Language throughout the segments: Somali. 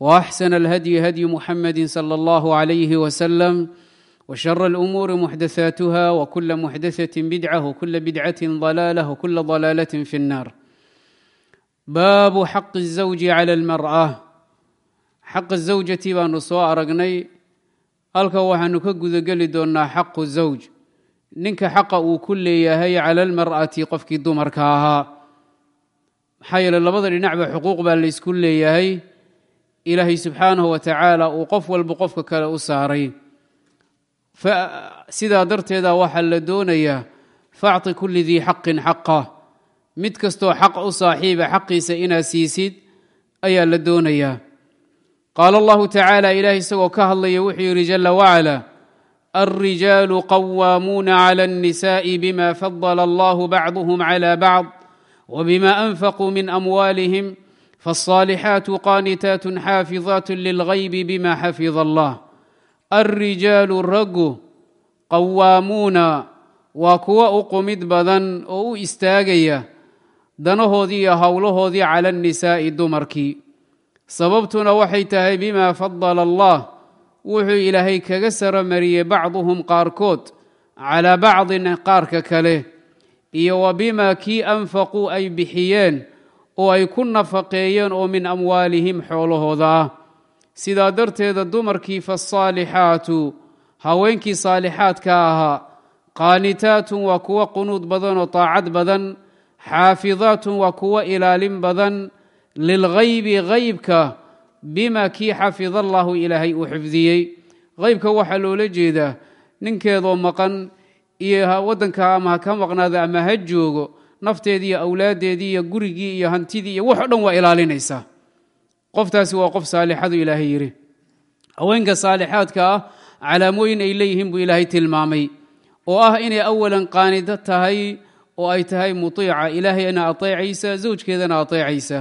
واحسن الهدي هدي محمد صلى الله عليه وسلم وشر الامور محدثاتها وكل محدثه بدعه وكل بدعه ضلاله وكل ضلاله في النار باب حق الزوج على المراه xaqa zawjati baanu soo aragnay halka waxaanu ka gudageli doonnaa xaqu zawj ninka xaqa uu ku leeyahay cala almar'ati qofkii dumarka ahaa maxaa yeele labada dhinacba xuquuq baa laysku leeyahay ilaahay subxaanahu wa tacaala uu qof walba qofka kale u saaray. Sidaa darteeda waxaa la doonayaa facti kulli dii xaqin xaqa. Mid kastoo xaq u saaxiiba xaqiisa inaad siisid ayaa la doonayaa qaala allahu tacaala ilaah isagoo ka hadlaya wuxuu yidhi jala wacala alrijaalu qawaamuuna cala annisa'i bima fadala allahu bacduhum cala bacd wbima anfaquu min amwaalihim faالصaalixaatu qaanitaat xaafiظaat lilغaybi bima xafida allah alrijaalu raggu qawaamuuna waa kuwa u qumid badan oo u istaagaya danahoodii iyo howlahoodii cala annisaa'i dumarkii sababtuna waxay tahay bima fadala allah wuxuu ilaahay kaga saramariyey bacduhum qaarkood calaa bacdin qaarka kale iyo wa bima kii anfaquu ay bixiyeen oo ay ku nafaqeeyeen oo min amwaalihim xoolahooda. Ah sidaa darteeda dumarkii faasaalixaatu haweenkii saalixaadka ahaa qaanitaatun waa kuwa qunuud badan oo taacad badan xaafidaatun waa kuwa ilaalin badan lilghaybi haybka bima kii xafida allahu ilaahay uu xifdiyey. Haybka waxaa loola jeedaa ninkeedoo maqan iyo waddanka ama ha ka maqnaada ama ha joogo nafteedii iyo awlaaddeedii iyo gurigii iyo hantidii iyo wax dhan waa ilaalinaysaa. Qoftaasi waa qof saalixadu ilaahay yidhi. Haweenka saalixaadka ah calaamooyin ay leeyihiin buu ilaahay tilmaamay oo ah inay awalan qaanido tahay oo ay tahay mutiica. Ilaahayna ateecaysa zawjkeedana ateecaysa.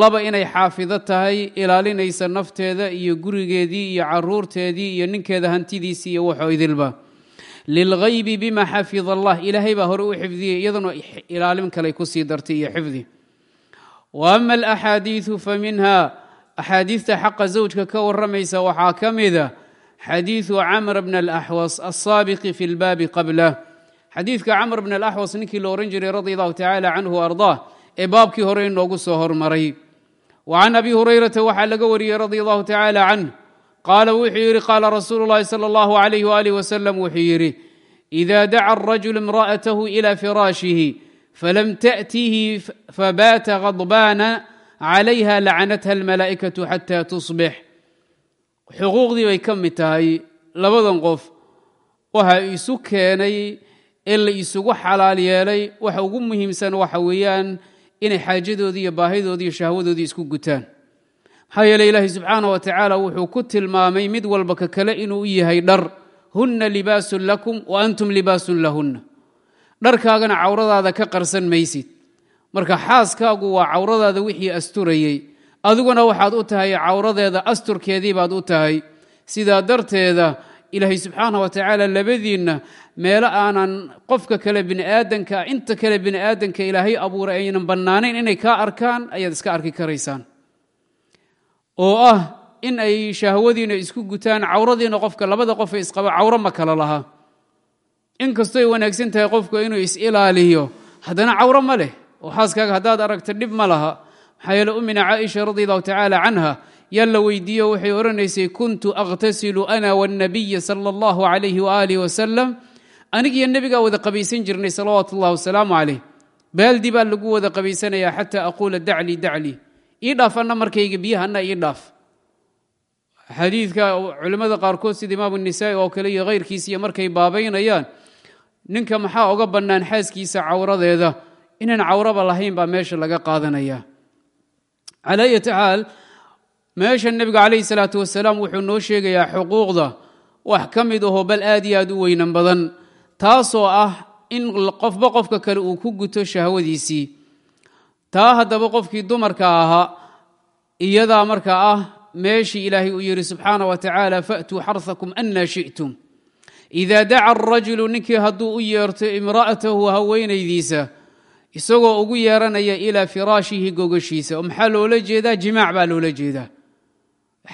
Laba inay xaafido tahay ilaalinaysa nafteeda iyo gurigeedii iyo caruurteedii iyo ninkeeda hantidiisii iyo waxoo idilba lilghaybi bima xafida allah ilaahay baa hore u xifdiyey iyaduna ilaalin kale ku sii dartay iyo xifdi. Wa ama alaxaadiidu fa minha axaadiidta xaqa zawjka ka waramaysa waxaa ka mida xadiidu camr bn alaxwas alsaabiqi fi lbaabi qablah xadiidka camr bn alaxwas ninkii la ohan jiray radi allahu tacala canhu ardaa ee baabkii hore inoogu soo hormaray. Wa abi hurayrata waxaa laga wariyey radi qaala wuxuu yidhi qaala rasuulu llahi sala allahu alayh waalih wasalam wuxuu yidhi ida daca arajulu imra'atahu ila firaashihi falam ta'tihi fabaata khadbaana calayha lacanatha almalaa'ikatu xata tusbix xuquuqdii bay ka mid tahay labadan qof waxa isu keenay ee la isugu xalaal yeelay waxa ugu muhiimsan waxa weeyaan inay xaajadoodii iyo baahidoodii iyo shahwadoodii isku gutaan maxaa yeele ilaahay subxaana wa tacaala wuxuu ku tilmaamay mid walba ka kale inuu yahay dhar. Hunna libaasun lakum wa antum libaasun lahunna. Dharkaagana cawradaada ka qarsan maysid. Marka xaaskaagu waa cawradaada wixii asturayey. Adiguna waxaad u tahay cawradeeda asturkeedii baad u tahay. Sidaa darteeda ilaahay subxaana wa tacaala labadiinna meelo aanan qofka kale biniaadanka inta kale biniaadanka ilaahay abuuray aynan bannaanayn inay kaa arkaan ayaad iska arki karaysaan oo ah in ay shahwadiina isku gutaan cawradiina qofka labada qofe isqaba cawro ma kala laha. Inkastoy wanaagsan tahay qofku inuu is-ilaaliyo haddana cawro ma leh oo xaaskaaga haddaad aragta dhib ma laha. Maxaa yeele ummina caaisha radi allahu tacaala canha yaa la weydiiyo waxay odhanaysay kuntu akhtasilu ana wاnnabiya sala allahu alayhi waaalih wasalam anig iyo nebigaa wada qabaysan jirnay salawaatu ullahi wasalaamu calayh baaldi baa lagu wada qabaysanayaa xataa aquula daclii daclii ii dhaaf markayga biyahana ii dhaaf. Xadiidka culimmada qaarkood sida imaamu nisaa'i oo kale iyo khayrkiisiiyo markay baabaynayaan ninka maxaa oga bannaan xaaskiisa cawradeeda? Inaan cawraba lahayn baa meesha laga qaadanaya. Calaa ayati xaal meesha nebiga calayhi salaatu wasalaam wuxuu noo sheegayaa xuquuqda wax ka mid ahoo bal aad iyo aad u weynan badan taasoo ah in qofba qofka kale uu ku guto shahwadiisii taa haddaba qofkii dumarka ahaa iyadaa marka ah meeshii ilaahay uu yidhi subxaana wa tacaala fa'tuu xarhakum anna shi'tum. Idaa daca arajulu ninkii hadduu u yeerto imra'atahu haweenaydiisa isagoo ugu yeeranaya ilaa firaashihi gogashiisa. Oo maxaa loola jeedaa? Jimaac baa loola jeedaa.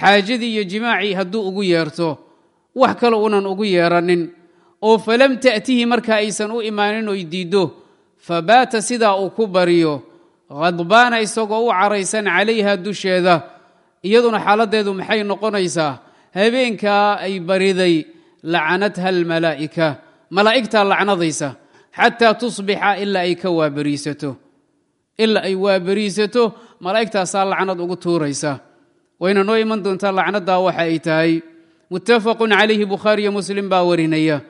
Xaajadii iyo jimaacii hadduu ugu yeerto wax kale unan ugu yeeranin. Oo falam ta'tihi marka aysan u imaanin oy diiddo fabaata sidaa uu ku bariyo khadbaana isagoo u caraysan calayha dusheeda. Iyaduna xaaladdeedu maxay noqonaysaa? Habeenkaa ay bariday lacanatha almalaa'ika malaa'igtaa lacnadaysa xataa tusbixa ilaa ay ka waabariisato. Ilaa ay waabariisato malaa'igtaasaa lacnad ugu tuuraysa. Wayna noo iman doontaa lacnaddaa waxa ay tahay. Muttafaqun calayhi bukhaariyo muslim baa warinaya.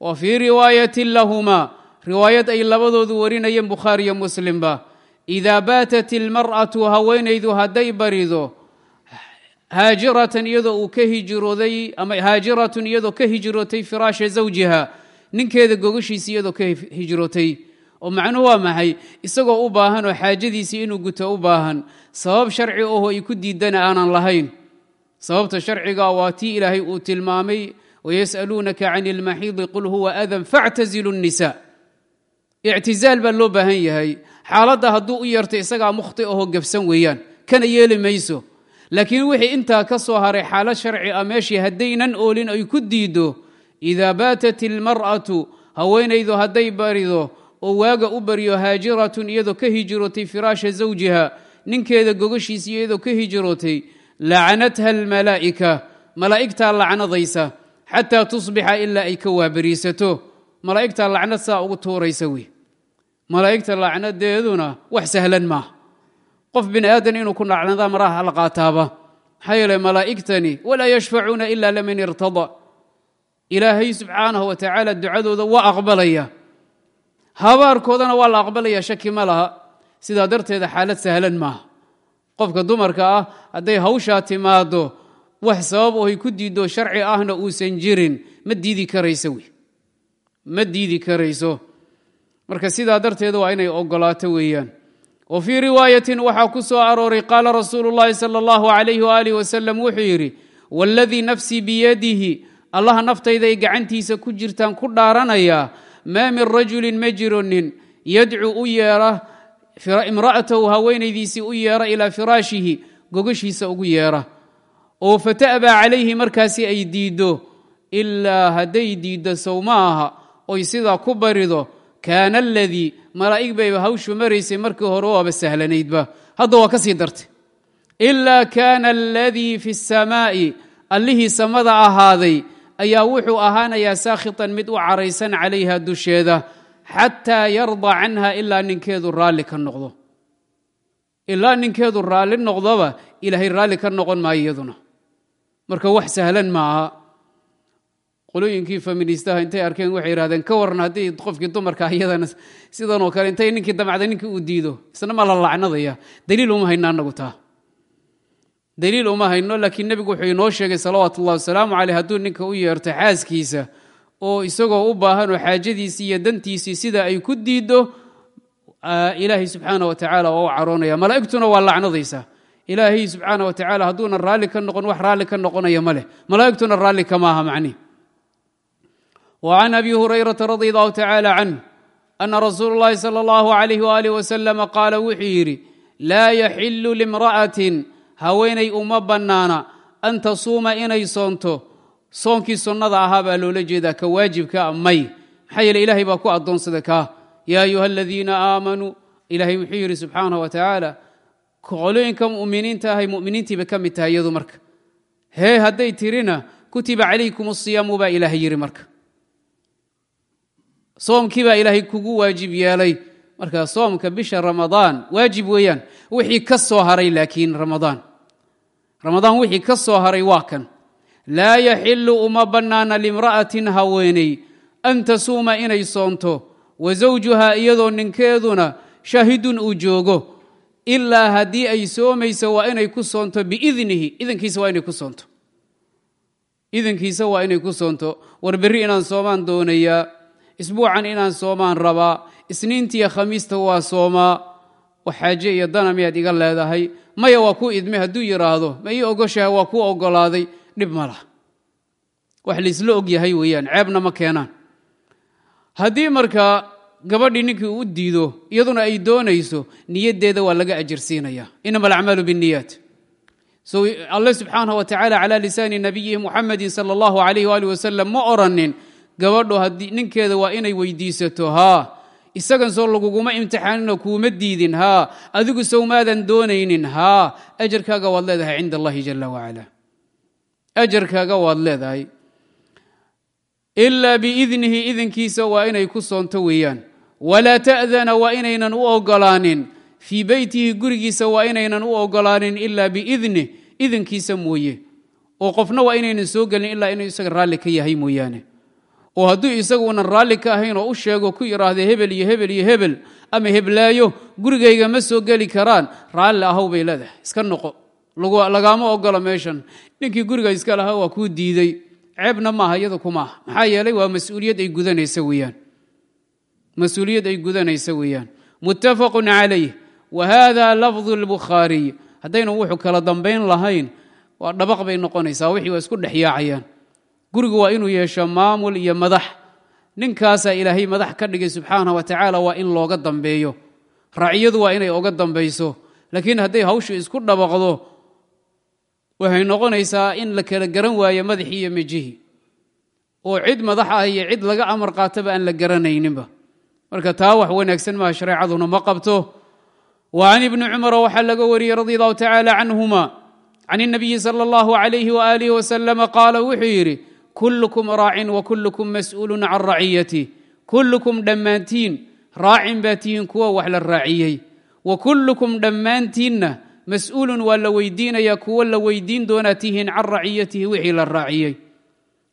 Wa fii riwaayatin lahumaa. Riwaayad ay labadoodu warinayeen bukhaariyo muslimba idaa baatat ilmar'atu haweenaydu hadday barido haajiratan iyadoo uu ka hijrooday ama haajiratun iyadoo ka hijrootay firaasha zawjiha ninkeeda gogashiisi iyadoo ka hijrootay oo macnuhu waa maxay? Isagoo u baahan oo xaajadiisii inuu guto u baahan. Sabab sharci oho ay ku diidana aanan lahayn. Sababta sharciga waa tii ilaahay uu tilmaamay wayas'aluunaka can ilmaxiidi qul huwa adan factazilu nisa. Ictizaal baa loo baahan yahay xaaladda hadduu u yeerto isagaa mukhti ahoo gabsan weeyaan. Kana yeeli mayso. Laakiin wixii intaa ka soo haray xaalad sharci ah meeshii haddaynan oolin ay ku diiddo idaa baatat ilmar'atu haweenaydu hadday barido oo waaga u baryo haajiratun iyadoo ka hijrootay firaasha zawjiha ninkeeda gogashiisa iyadoo ka hijrootay lacanatha almalaa'ika. Malaa'igtaa lacnadaysa xataa tusbixa ilaa ay ka waabariisato. Malaa'igtaa lacnad saa ugu tuuraysa wey malaa'igta lacnadeeduna wax sahlan maaha qof bini aadan inuu ku lacnadaa maraha la qaataaba. Maxaa yeele malaa'igtani walaa yashfacuuna ila liman irtada. Ilaahay subxaanahu wa tacaala ducadooda waa aqbalaya. Habaarkoodana waa la aqbalaya shaki ma laha. Sidaa darteeda xaalad sahlan maaha qofka dumarka ah hadday hawshaa timaado wax sabab ohay ku diiddo sharci ahna uusan jirin ma diidi karayso ma diidi karayso marka sidaa darteeda waa inay ogolaato weeyaan. Wa fii riwaayatin waxaa ku soo arooray qaala rasuulu llaahi sala allahu alayh waalih wasalam wuxuu yidhi waaladii nafsii biyadihi allaha naftayda ay gacantiisa ku jirtaan ku dhaaranayaa maa min rajulin ma jiro nin yadcuu u yeera imra'atahu haweenaydiisii u yeera ilaa firaashihi gogashiisa ugu yeera. Oo fata'baa calayhi markaasi ay diiddo ilaa hadday diiddo sow aha oy sidaa ku barido kaana aladii malaa'ig bayba hawshu maraysay markii hore waaba sahlanaydba. Hadda waa ka sii dartay. Ilaa kaana aladii fi samaa'i allihii samada ahaaday ayaa wuxuu ahaanayaa saakhitan mid u caraysan calayha dusheeda xataa yarda canha ilaa ninkeedu raalli ka noqdo. Ilaa ninkeedu raalli noqdoba ilaahay raalli ka noqon maayo iyaduna. Marka wax sahlan maaha qolooyinkii feministaha intay arkeen waxay yidhahdeen ka waran haddii qofkii dumarka iyadana sidanoo kale intay ninkii damacda ninkii uu diido isna ma la lacnadaya. Daliil uma hayno annagu taa. Daliil uma hayno laakiin nebigu wuxuu inoo sheegay salawaatu ullahi wasalaamu caleyh hadduu ninka u yeerto xaaskiisa oo isagoo u baahanoo xaajadiisii iyo dantiisii sida ay ku diiddo ilaahay subxaana wa tacaala waa u caroonaya. Malaa'igtuna waa lacnadaysaa ilaahay subxaana wa tacaala hadduuna raalli ka noqon wax raalli ka noqonaya ma leh. Malaa'igtuna raalli kamaaha macni wcan abi hurayrata radi allahu tacaala canh ana rasuulu llahi sala allahu alayh waalih wasalama qaala wuxuu yidhi laa yaxilu limra'atin haweenay uma bannaana an tasuuma inay soonto soonkii sunnada ahaa baa loola jeedaa ka waajibkaa may maxaa yeele ilahay baa ku addoonsada kaa yaa ayuha aladiina aamanuu ilaahay wuxuu yidhi subxaanah wa tacaala qolooyinka muminiinta ahay muminiintiiba ka mid tahay iyadu marka hee hadday baa ilaahay yidhi soomkii baa ilaahay kugu waajib yeelay. Marka soomka bisha ramadaan waajib weeyaan wixii ka soo haray laakiin ramadaan. Ramadaan wixii ka soo haray waa kan. Laa yaxilu uma bannaana limra'atin haweeney an tasuuma inay soonto wa zawjuhaa iyadoo ninkeeduna shaahidun uu joogo ilaa haddii ay soomayso waa inay ku soonto biidnihi. Idankiisa waa inay ku soonto. Idankiisa waa inay ku soonto. War inaan soomaan doonayaa isbuucan inaan soomaan rabaa isniintiiyo khamiista waa soomaa wax xaaje iyo dana miyaad iga leedahay. Maya waa ku idme hadduu yidhaahdo ma ii ogoshahay waa ku ogolaaday dhib ma laha. Wax laysla og yahay weeyaan ceebna ma keenaan. Haddii markaa gabadhii ninkii u diido iyaduna ay doonayso niyaddeeda waa laga ajirsiinaya inama alacmaalu binniyaat. So alle subxaanah wa tacaala calaa lisaani nabiyihi muxamedin sala allahu alayh waali wasalam ma oranin gabadho haddii ninkeeda waa inay weydiisato haa isagan soo laguguma imtixaaninoo kuuma diidin haa adigu sowmaadan doonaynin haa ajarkaaga waad leedahay cinda allahi jala wacala ajarkaaga waad leedahay. Ilaa biidnihi idinkiisa waa inay ku soonto weeyaan. Walaa ta'dana waa inaynan u ogolaanin. Fii beytihi gurigiisa waa inaynan u ogolaanin ilaa biidnih idinkiisa mooye. Oo qofna waa inaynan soo gelin ilaa inuu isaga raalli ka yahay mooyaane oo hadduu isaguunan raalli ka ahayn oo u sheego ku yidhaahda hebel iyo hebel iyo hebel ama heblaayo gurigayga ma soo geli karaan. Raalli ahow bay leedahay. Iska noqo. Lagaama ogolo meeshan. Ninkii guriga iska lahaa waa kuu diidey ceebna maaha iyada kumaaha maxaa yeelay waa mas'uuliyad ay gudanaysa weeyaan. Mas'uuliyad ay gudanaysa weeyaan. Muttafaqun calayh. Wa hada lafdu lbukhaariy haddaynu wuxuu kala dambayn lahayn waa dhabaq bay noqonaysaa. Wixii waa isku dhex yaacayaan gurigu waa inuu yeesho maamul iyo madax. Ninkaasaa ilaahay madax ka dhigay subxaana wa tacaala waa in looga dambeeyo. Raciyadu waa inay oga dambayso. Laakiin hadday hawshu isku dhabaqdo waxay noqonaysaa in la kala garan waayo madaxii iyo mejihii oo cid madax ah iyo cid laga amar qaataba aan la garanayninba. Marka taa wax wanaagsan maha shareecaduna ma qabto. Wa can ibni cumara waxaa laga wariyey radi allahu tacaala canhuma can اnabiyi sala اllahu alayh waaalih wasalama qaala wuxuu yidhi kullukum raacin wa kullukum mas'uulun can raciyati kullukum dhammaantiin raacin baa tihiin kuwa wax la raaciyey. Wa kullukum dhammaantiinna mas'uulun waa la weydiinaya kuwo la weydiin doonaa tihiin can raciyatihi wixii la raaciyey.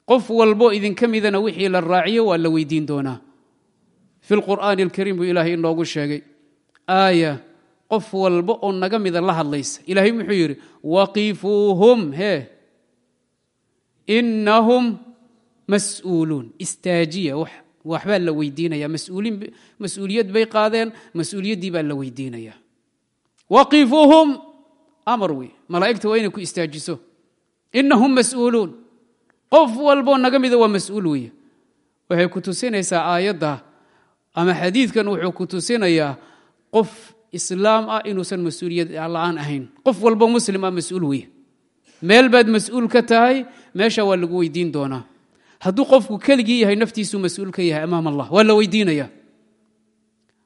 Qof walbo idinka midana wixii la raaciyo waa la weydiin doonaa. Fi lqur'aani alkariim buu ilaahay inoogu sheegay. Aaya qof walba oo naga mida la hadlaysa. Ilaahay muxuu yidhi waqifuuhum hee inahum mas'uuluun istaajiya waxbaa la weydiinaya mas'uuliyad bay qaadeen mas'uuliyaddii baa la weydiinaya waqifuuhum amar wey malaa'igta waa inay ku istaajiso inahum mas'uuluun qof walboo naga mida waa mas'uul weeye waxay ku tusinaysaa aayadda ama xadiidkan wuxuu ku tusinayaa qof islaam ah inuusan mas'uuliyad la'aan ahayn qof walbo muslim ah mas'uul weye meel baad mas'uul ka tahay meesha waa lagu weydiin doonaa. Hadduu qofku keligii yahay naftiisuu mas'uul ka yahay amaam allah waa la weydiinaya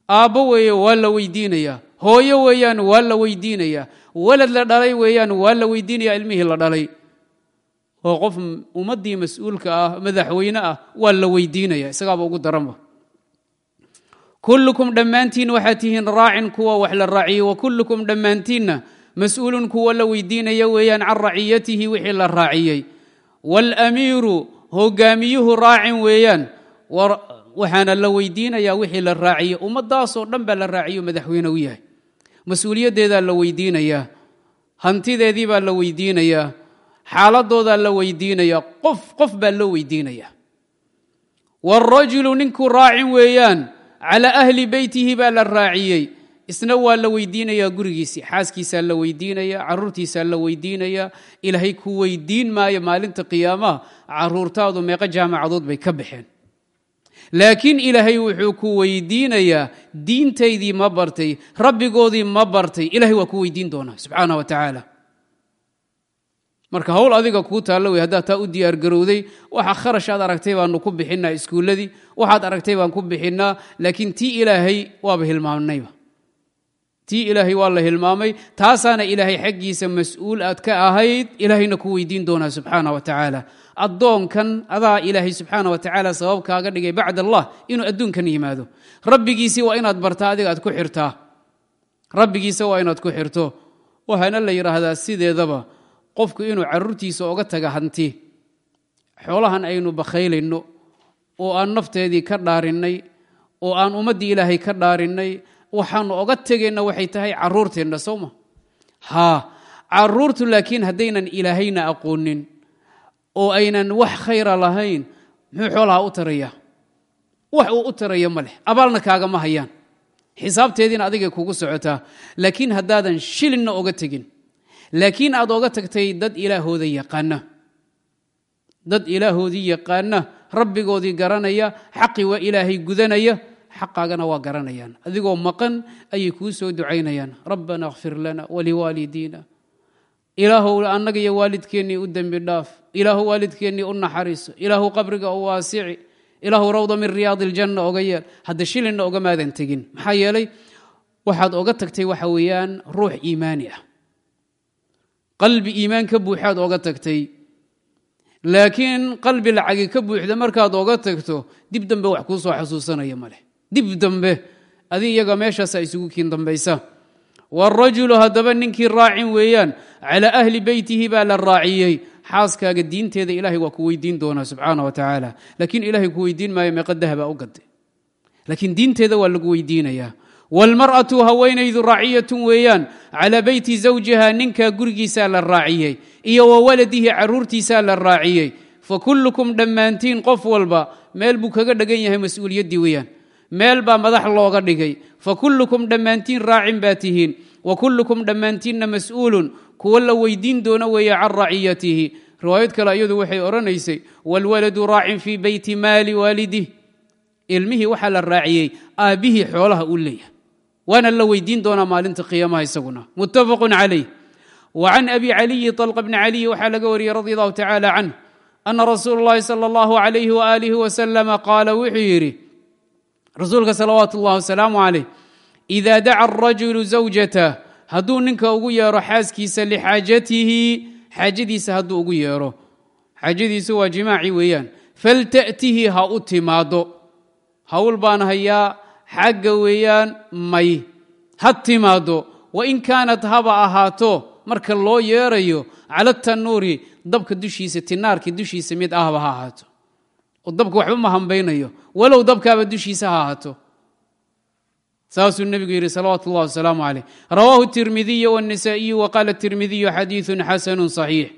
aabbo weeye waa la weydiinayaa. Hooyo weeyaan waa la weydiinayaa. Walad la dhalay weeyaan waa la weydiinaya ilmihii la dhalay. Oo qof ummaddii mas'uulka ah madaxweyne ah waa la weydiinaya isagaaba ugu daranba kullukum dhammaantiin waxaad tihiin raacin kuwa wax la raaciyey wa kullukum dhammaantiinna mas'uulun kuwa la weydiinaya weeyaan can raciyatihi wixii la raaciyey waalamiiru hogaamiyuhu raacin weeyaan waxaana la weydiinayaa wixii la raaciyey ummadaasoo dhan baa la raaciyo madaxweyne u yahay mas'uuliyaddeedaa la weydiinayaa hantideedii baa la weydiinayaa xaaladoodaa la weydiinayaa qof qof baa loo weydiinayaa wاrajulu ninkuu raacin weeyaan calى ahli beytihi baa la raaciyey isna waa la weydiinayaa gurigiisii xaaskiisaa la weydiinaya caruurtiisaa la weydiinaya ilaahay ku weydiin maayo maalinta qiyaamaha caruurtaadu meeqo jaamacadood bay ka baxeen. Laakiin ilaahay wuxuu ku weydiinayaa diintaydii ma bartay rabbigoodii ma bartay ilahay waa ku weydiin doonaa subxaana wa tacaala. Marka howl adiga kuu taallo wey haddaad taa u diyaargarowday waxa kharash aad aragtay baanu ku bixinaa iskuulladii waxaad aragtay baan ku bixinaa laakiin tii ilaahay waaba hilmaamnayba tii ilaahay waa la hilmaamay taasaana ilaahay xaggiisa mas'uul aad ka ahayd ilaahayna ku weydiin doonaa subxaana wa tacaala. Addoonkan adaa ilaahay subxaana wa tacaala sabab kaaga dhigay bacd allah inuu adduunkan yimaado. Rabbigiisii waa inaad bartaa adiga aad ku xirtaa. Rabbigiisa waa inaad ku xirto. Waxaana la yidhaahdaa sideedaba qofku inuu carruurtiisa oga taga hanti. Xoolahan aynu bakhaylayno oo aan nafteedii ka dhaarinnay oo aan ummaddii ilaahay ka dhaarinnay waxaanu oga tegayna waxay tahay carruurteenna sowma haa carruurtu laakiin haddaynan ilaahayna aqoonin oo aynan wax khayra lahayn muxuu xoolaha u taraya? Wax uu u taraya ma leh. Abaalna kaagama hayaan. Xisaabteediina adigay kugu socotaa laakiin haddaadan shilinna oga tegin. Laakiin aad oga tagtay dad ilaahooda yaqaana. Dad ilaahoodii yaqaana rabbigoodii garanaya xaqii waa ilaahay gudanaya xaqaagana waa garanayaan. Adigoo maqan ayay kuu soo ducaynayaan. Rabbana kfir lana waliwaalidiina ilaahow annaga iyo waalidkeennii u dembi dhaaf. Ilaahu waalidkeennii u naxariiso ilaahu qabriga u waasici. Ilaahu rawda min riyaadi iljanna oga yeel. Hadda shilinna ogamaadan tegin. Maxaa yeelay waxaad oga tagtay waxa weeyaan ruux iimaani ah. Qalbi iimaan ka buuxaad oga tagtay. Laakiin qalbi lacagi ka buuxda markaad oga tagto dib dambe wax kuu soo xasuusanaya maleh dib dambe adi iyaga meeshaasa isugu kiin dambaysa. Warajulu haddaba ninkii raacin weeyaan calaa ahli beytihi baa la raaciyey. Xaaskaaga diinteeda ilahay waa ku weydiin doonaa subxaana wa tacaala. Laakiin ilahay ku weydiin maayo meeqa dahaba u gade. Laakiin diinteeda waa lagu weydiinayaa. Walmar'atu haweenaydu raaciyatun weeyaan calaa beyti zawjiha ninkaa gurigiisaa la raaciyey iyo wa waladihi caruurtiisaa la raaciyey. Fa kullukum dhammaantiin qof walba meel buu kaga dhagan yahay mas'uuliyaddii weeyaan meel baa madax looga dhigay fakulukum dhammaantiin raacin baa tihiin wa kullukum dhammaantiinna mas'uulun kuwa la weydiin doona weeye can raciyatihi riwaayad kale iyadu waxay odhanaysay waalwaladu raacin fii beyti maali waalidih ilmihii waxaa la raaciyey aabbihii xoolaha u leeyahay waana la weydiin doonaa maalinta qiyaamaha isaguna muttafaqun calayh wa can abi caliyi طalqa bni caliyi waxaa laga wariyey radi allahu tacaala canh ana rasuula اllahi salى اllahu alayh waalihi wasalama qaala wuxuu yidhi rasuulka salawaatu اllah wasalaamu calayh ida daca arajulu zawjatah hadduu ninka ugu yeero xaaskiisa lixaajatihi xaajadiisa hadduu ugu yeero. Xaajadiisu waa jimaaci weeyaan. Falta'tihi ha u timaado hawl baan hayaa xagga weeyaan may. Ha timaado wain kaanat haba ahaato marka loo yeerayo cala tanuuri dabka dushiisa tinaarka dushiisa mid ahba ha ahaato oo dabka waxba ma hambaynayo walow dabkaaba dushiisa ha ahaato saasuu nebigu yidhi salawaatu اllah wasalaamu calayh rawaahu tirmidiy wاnisaa'iyu waqaala tirmidiyu xadiiثun xasanu صaxiix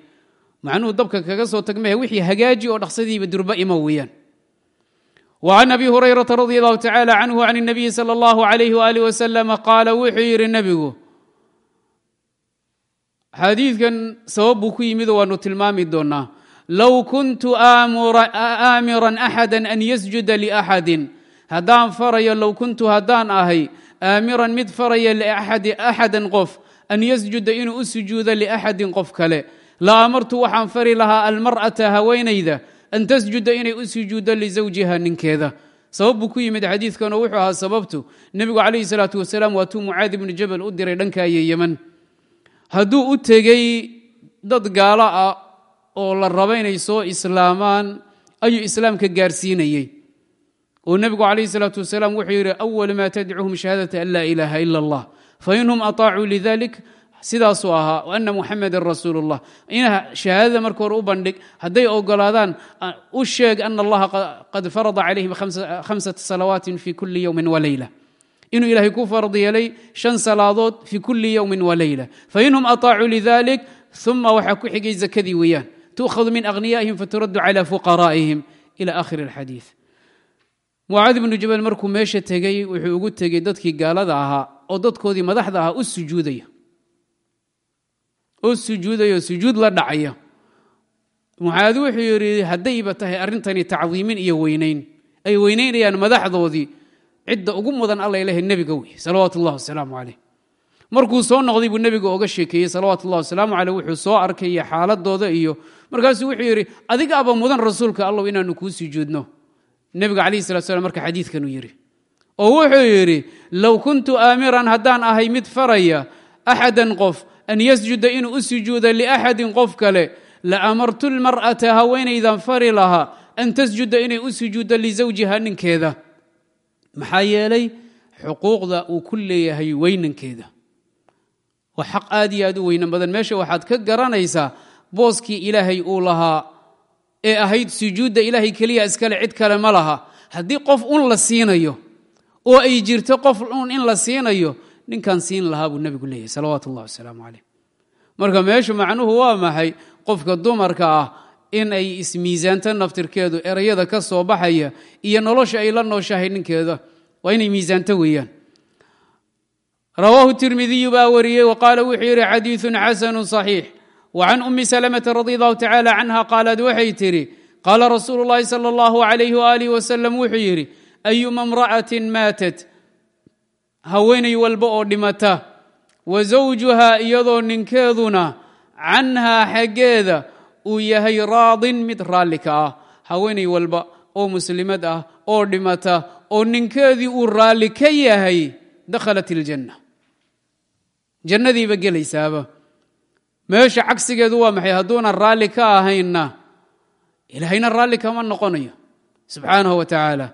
macnuhu dabka kaga soo tagmahe wixii hagaaji oo dhaqsadiiba durba ima weeyaan وعn abi hurayraةa radي الlahu tacalى canhu can الnabiyi salى اllahu عalayh walih waslm qaala wuxuu yidhi nebigu xadiidkan sabab buu ku yimid waanu tilmaami doonaa low kuntu aamiran axada an yasjuda liaxadi haddaan farayo low kuntu haddaan ahay aamiran mid faraya axadan qof an yasjuda inuu u sujuudo liaxadin qof kale la amartu waxaan fari lahaa almar'ata haweenayda an tasjuda inay u sujuuddo lizawjiha ninkeeda sabab buu ku yimid xadiidkanoo wuxuu ahaa sababtu nebigu calayhi salaatu wasalaam waatuu mucaadi bnu jabal u diray dhankayo yeman hadduu u tegey dad gaalo ah oo la raba inay soo islaamaan ayuu islaamka gaarsiinayey oo nebigu calayhi salaatu wasalaam wuxuu yidhi awal maa tadcuhum shahaadata an laa ilaaha ila allah. Fainhum ataacuu lidalik sidaasuu ahaa ana muxamedan rasuulu اllah ina shahaadada marka hore u bandhig hadday ogolaadaan u sheeg ana allaha qad farada calayhim hamsata salawaatin fi kuli yowmin waleyla inuu ilaahay ku farad yeelay shan salaadood fi kuli yowmin waleyla fainhum ataacuu lidalik uma waxaa ku xigay zakadii weeyaan tu'khadu min aghniyaihim faturaddu cala fuqaraa'ihim ila akhir اlxadiiث mucaadi bnu jabal markuu meesha tegey wuxuu ugu tegey dadkii gaalada ahaa oo dadkoodii madaxda ahaa u sujuudaya oo sujuudaya sujuud la dhacaya mucaadi wuxuu yidhi haddayba tahay arrintani tacdiimin iyo weynayn ay weynaynayaan madaxdoodii cidda ugu mudan alla ilahay nebiga wey salawaatu ullah wasalaamu caleyh markuu soo noqday buu nebiga oga sheekeeyey salawaatu ullah wasalaamu caleyh wuxuu soo arkaya xaaladooda iyo markaasuu wuxuu yidhi adigaaba mudan rasuulka allow inaanu kuu sujuudno nebiga calayhi salat slam marka xadiidkanuu yidhi. Oo wuxuu yidhi low kuntu aamiran haddaan ahay mid faraya axadan qof an yasjuda inuu u sujuuda liaxadin qof kale la amartu lmar'ata haweenaydan fari lahaa an tasjuda inay u sujuuddo lisawjiha ninkeeda. Maxaa yeelay xuquuqda uu ku leeyahay weynankeeda waa xaq aad iyo aad u weynan badan. Meesha waxaad ka garanaysaa booskii ilaahay uu lahaa ee ahayd sujuudda ilaahay keliya iskale cid kale ma laha. Haddii qof un la siinayo oo ay jirto qof un in la siinayo ninkan siin lahaa buu nebigu leeyahay salawaatu ullahi wasalaamu calayh. Marka meeshu macnuhu waa maxay? Qofka dumarka ah in ay ismiisaanto naftirkeedu erayada ka soo baxaya iyo nolosha ay la nooshahay ninkeeda waa inay miisaanto weeyaan rawaahu tirmidiyu baa wariyey wa qaala wuxuu yidhi xadiiثun xasanu صaxiix wa can umi salmata radi allahu tacala canha qaalad waxay tidhi qaala rasuulu اllahi salى اllahu alayh walih wasalam wuxuu yidhi ayuma imra'atin maatat haweenay walba oo dhimata wa zawjuhaa iyadoo ninkeeduna canhaa xaggeeda uu yahay raadin mid raalli ka ah haweenay walba oo muslimad ah oo dhimata oo ninkeedii uu raalli ka yahay dakhalat iljanna jannadiiba gelaysaaba. Meesha cagsigeedu waa maxay? Hadduunan raalli ka ahaynna ilaahayna raalli kama noqonayo. Subxaanahu wa tacaala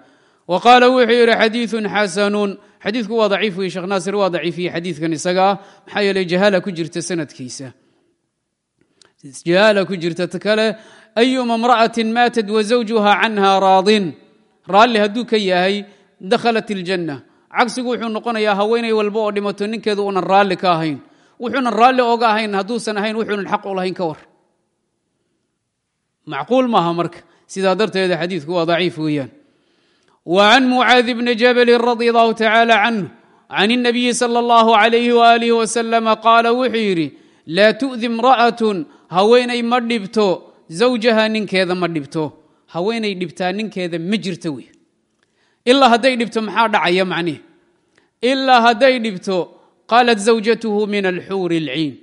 wa qaala wuxuu yidhi xadiiثun xasanuun xadiidku waa daciif wey sheekh naasir waa daciifiye xadiidkan isaga. Ah maxaa yeeley jahaala ku jirta sanadkiisa. Jahaala ku jirta ta kale ayuma imra'atin maatat wa zawjuha canha raadin. Raalli hadduu ka yahay dakhalat iljanna cagsigu wuxuu noqonayaa haweenay walba oo dhimato ninkeedu uunan raalli ka ahayn. Wuxuunan raalli oga ahayn hadduusan ahayn wuxuunan xaq u lahayn ka war. Macquul maaha marka. Sidaa darteeda xadiidku waa daciif weeyaan. Wa can mucaadi bni jabalin radia allahu tacaala canhu can اnabiyi sala اllahu alayhi waalih wasalama qaala wuxuu yidhi laa tu'di imra'atun haweenay ma dhibto zawjaha ninkeeda ma dhibto. Haweenay dhibtaa ninkeeda ma jirta wey ilaa hadday dhibto maxaa dhacaya macnihi ilaa hadday dhibto qaalat zawjatuhu min alxuuri اlciin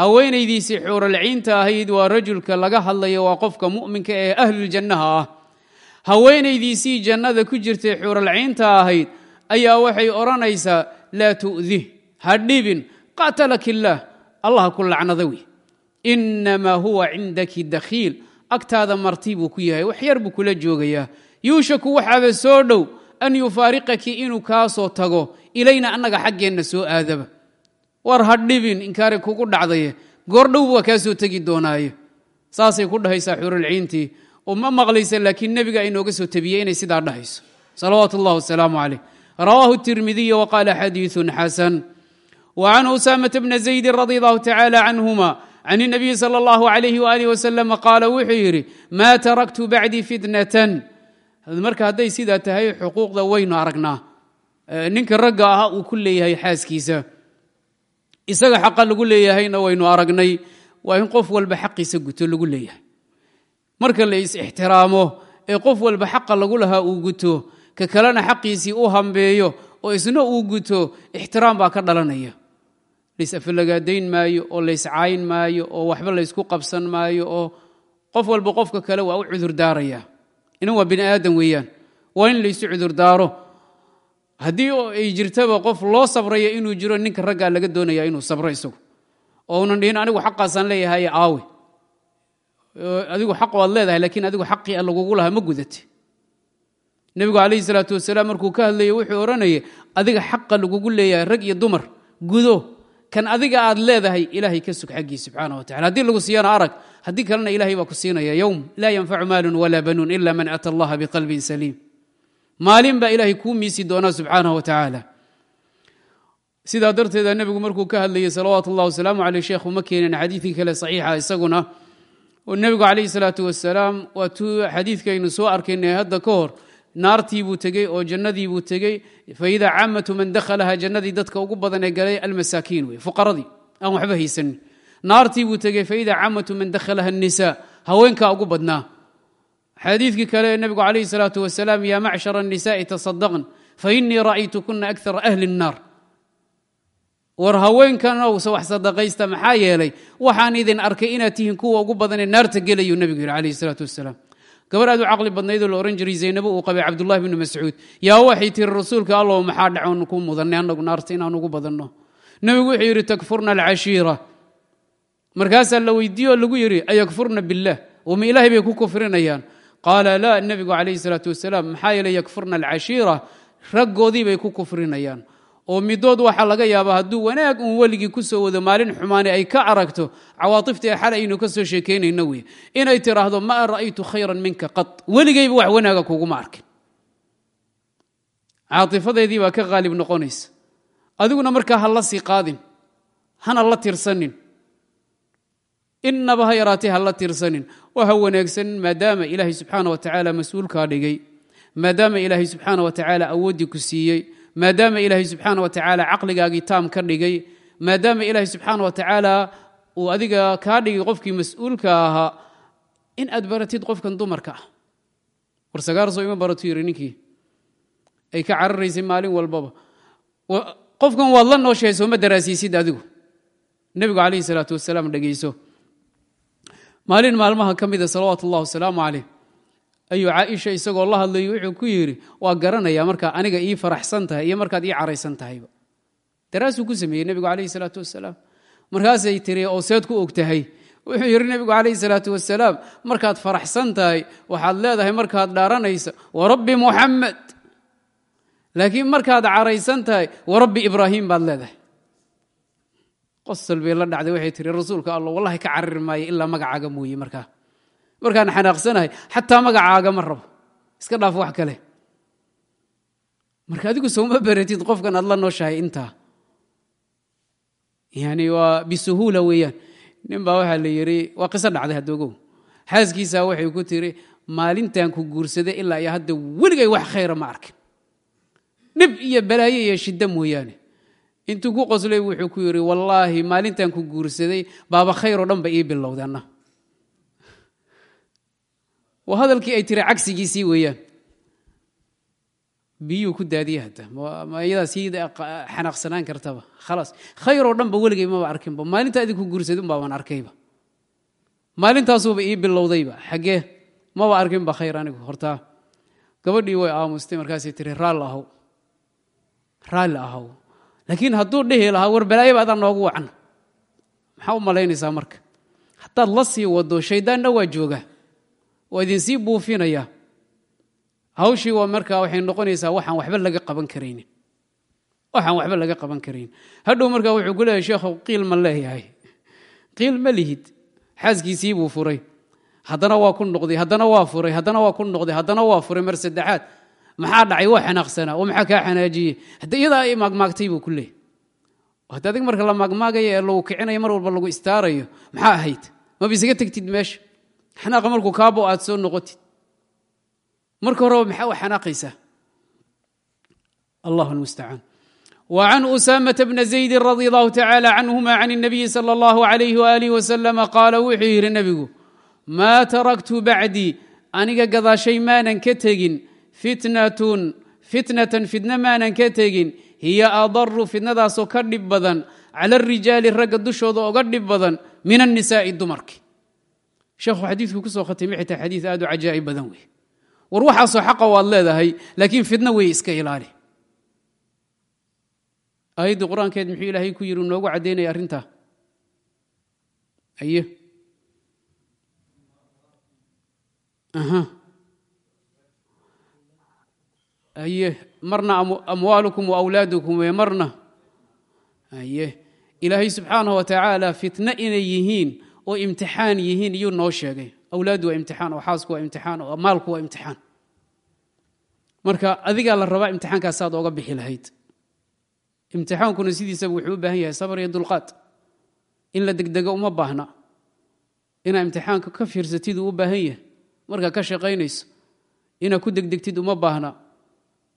haweenaydiisii xuuralciinta ahayd waa rajulka laga hadlayo waa qofka mu'minka ee ahluljannaha ah. Haweenaydiisii jannada ku jirtay xuuralciinta ahayd ayaa waxay odhanaysaa laa tu'dih ha dhibin qatalak illaah allah ku lacnada wey inamaa huwa cindaki dakhiil. Agtaada marti buu ku yahay wax yar buu kula joogayaa. Yuushaku waxaaba soo dhow an yufaariqaki inuu kaa soo tago ilayna annaga xaggeenna soo aadaba war ha dhibin inkaari kugu dhacdaye goordhow waa kaa soo tegi doonaaye saasay ku dhahaysaa xurulciintii oo ma maqlaysa laakiin nebiga inooga soo tabiyey inay sidaa dhahayso salawaatu اllah wasalaamu calayh rawaahu tirmidiy waqaala xadiiثun xasan wa can usaamata bna zaydin radi allahu tacaala canhuma can الnabiyi salى اllahu alayh walih wasalam qaala wuxuu yidhi maa taraktu bacdii fitnatan marka hadday sidaa tahay xuquuqda waynu aragnaa ninka ragga ah uu ku leeyahay xaaskiisa. Isaga xaqa lagu leeyahayna waynu aragnay waa in qof walba xaqiisa guto lagu leeyahay. Marka la is-ixtiraamo ee qof walba xaqa lagu lahaa uu guto ka kalena xaqiisii u hambeeyo oo isna uu guto ixtiraam baa ka dhalanaya. Laysafalagaadayn maayo oo layscayn maayo oo waxba laysku qabsan maayo oo qof walba qofka kale waa u cudurdaaraya inan waa bini aadam weeyaan. Waa in laysu cudurdaaro. Haddii ay jirtaba qof loo sabraya inuu jiro ninka raggaa laga doonaya inuu sabro isagu. Oo unan dhihin anigu xaqaasaan leeyahay aawe. Adigu xaq waad leedahay lakiin adigu xaqii a lagugu lahaa ma gudate. Nebigu calayhi salaatu wasalaam markuu ka hadlayay wuxuu odhanayay adiga xaqa lagugu leeyahay rag iyo dumar gudo. Kan adiga aad leedahay ilaahay ka sug xaggii subxaana wa tacala haddii lagu siiyana arag haddii kalena ilahay baa ku siinaya yowm laa yanfacu maalun walaa banuun ila man ata allaha biqalbin saliim. Maalin baa ilaahay kuu miisi doonaa subxaanah wa tacaala sidaa darteeda nebigu markuu ka hadlayey salawaatu ullah wasalaamu caleyh sheekhu ma keenin xadiidkii kale saxiixa isaguna. Oo nebigu calayhi salaatu wasalaam waa tuu xadiidkaynu soo arkaynay hadda ka hor naartii buu tegey oo jannadii buu tegey faida caamatu man dakhalaha jannadii dadka ugu badan ee galay almasaakiin wey fuqaradii aan waxba haysanin naartii buu tegey faida caamatu man dakhalaha الnisaa haweenkaa ugu badnaa xadiidkii kale ee nebigu calayhi salaatu wasalaam ya macshar الnisaءi tasadaqn fainii ra'aytukuna akara ahli الnaar war haweenkanowse wax sadaqaysta maxaa yeelay waxaan idin arkay inaad tihiin kuwa ugu badanee naarta gelayuu nebigu yidhi calayhi salaatu wasalaam gabar aad u caqli badnaydoo la ohan jiray zaynabo uu qabay cabdullahi bnu mascuud yaa waxay tiri rasuulka allow maxaa dhacoon ku mudanay annagu naarta inaan ugu badanno nebigu wuxuu yidhi takfurna alcashiira markaasaa la weydiiye lagu yidhi ayakfurna biاllah wama ilaahay bay ku kufrinayaan. Qaala laa nebigu calayhi salaatu wasalaam maxaa yeeley yakfurna alcashiira. Raggoodii bay ku kufrinayaan. Oo midood waxaa laga yaabaa hadduu wanaag uun weligii ku soo wado maalin xumaani ay ka aragto cawaatiftii xal aynu ka soo sheekaynayno wey inay tiraahdo ma ra'aytu khayran minka qad weligayba wax wanaaga kuguma arkin. Caatifadeedii baa ka qaalib noqonaysa. Adiguna markaa ha la sii qaadin hana la tirsanin inaba ha yaraatay ha la tirsanin waa ha wanaagsan maadaama ilaahay subxaana wa tacaala mas'uulkaa dhigay maadaama ilaahay subxaana wa tacaala awooddii ku siiyey maadaama ilaahay subxaana wa tacaala caqligaagii taam ka dhigay maadaama ilaahay subxaana wa tacaala uu adiga kaa dhigay qofkii mas'uulka ahaa in aad baratid qofkan dumarka ah. War sagaarso ima baratu yiri ninkii. Ay ka cararaysay maalin walbaba. Qofkan waad la nooshahay sooma daraasiisid adigu. Nebigu calayhi salaatu wasalaam dhegeyso maalin maalmaha ka mida salawaatu ullahi wasalaamu caleyh ayuu caaisha isagoo la hadlayo wuxuu ku yidhi waa garanayaa markaa aniga ii faraxsan tahay iyo markaad ii caraysan tahayba. Daraasuu ku sameeyey nebigu calayhi salaatu wasalaam. Markaasay tiri oo seed ku og tahay. Wuxuu yidhi nebigu calayhi salaatu wasalaam markaad faraxsan tahay waxaad leedahay markaad dhaaranaysa warabbi muxamed laakiin markaad caraysan tahay warabbi ibraahim baad leedahay qosol bay la dhacday waxay tiri rasuulka allah wallahi ka carari maayo ilaa magacaaga mooye markaa. Markaan xanaaqsanahay xataa magacaaga ma rabo iska dhaaf wax kale. Marka adigu sowma beratid qofkan aad la nooshahay intaa. Yani waa bisuhuula weeyaan. Nin baa waxaa la yidhi waa qiso dhacday haddoogow xaaskiisaa waxay ku tiri maalintan ku guursaday ilaa iyo hadda weligay wax khayra ma arkin. Dhib iyo balaayo iyo shiddo mooyaane intuu ku qoslay wuxuu ku yidhi wallaahi maalintan ku guursaday baaba khayr oo dhan ba ii bilowday anna waa hadalkii ay tiri cagsigiisii weeyaan. Biyuu ku daadiye hadda ma iyadaa sii xanaaqsanaan kartaba khalaas khayr oo dhanba weligay maba arkinba maalinta adig ku guursadin baabaan arkayba. Maalintaasuuba ii bilowdayba xaggee maba arkinba khayr anigu hortaa gabadhii way aamustay markaasay tiri raalli ahow raalli ahow laakiin hadduu dhihi lahaa war balaayaba adaa noogu wacan. Maxaa u malaynaysaa marka? Haddaad la sii wado shayddaanna waa jooga. Waa idinsii buufinaya. Hawshii waa markaa waxay noqonaysaa waxaan waxba laga qaban karaynin. Waxaan waxba laga qaban karaynin. Hadhow markaa wuxuu ku leeyahay sheekhow qiil ma leeyahay. Qiil ma lihid. Xaaskiisii buu furay. Haddana waa ku noqday haddana waa furay haddana waa ku noqday haddana waa furay. Mar saddexaad maxaa dhacay waa xanaaqsanaa oo maxaa kaa xanaajiyey hadda iyadaa ay maagmaagtay buu ku leeyay hadda adig marka la maagmaagaya ee lagu kicinayo mar walba lagu istaarayo maxaa ahayd maba isaga tegtid meesha xanaaqa markuu kaabo aad soo noqotid marka horeba maxaa u xanaaqaysaa allah almustacaan وعن أسامة بن زيد رضي الله تعالى عنهما عن النبي صلى الله عليه وآله وسلم قال wuxuu yidhi نبgu ما تركت بعدي aniga gadaashay maanan ka tegin fitnatun fitnatan fitna maanan ka tegin hiya adaru fitnadaasoo ka dhib badan cala arijaali ragga dushooda oga dhib badan min annisaa'i dumarki. Sheekhu xadiidku ku soo khatimay xitaa xadiid aad u cajaa'ib badan wey war waxaasoo xaqa waad leedahay laakiin fitno wey iska ilaali. Aayaddii qur'aankeed muxuu ilaahay ku yidhi noogu caddaynaya arrintaa. Aye aye marna amwaalukum waawlaadukum we marna. Aye ilaahay subxaanahu wa tacaala fitno inay yihiin oo imtixaan yihiin iyuu noo sheegay. Awlaaddu waa imtixaan oo xaasku waa imtixaan oo maalku waa imtixaan. Marka adigaa la rabaa imtixaankaasaad ooga bixi lahayd. Imtixaankuna sidiisaba wuxuu u baahan yahay sabar iyo dulqaad. In la degdego uma baahna. Inaa imtixaanka ka fiirsatid uu u baahan yahay. Markaa ka shaqaynayso. Inaad ku degdegtid uma baahna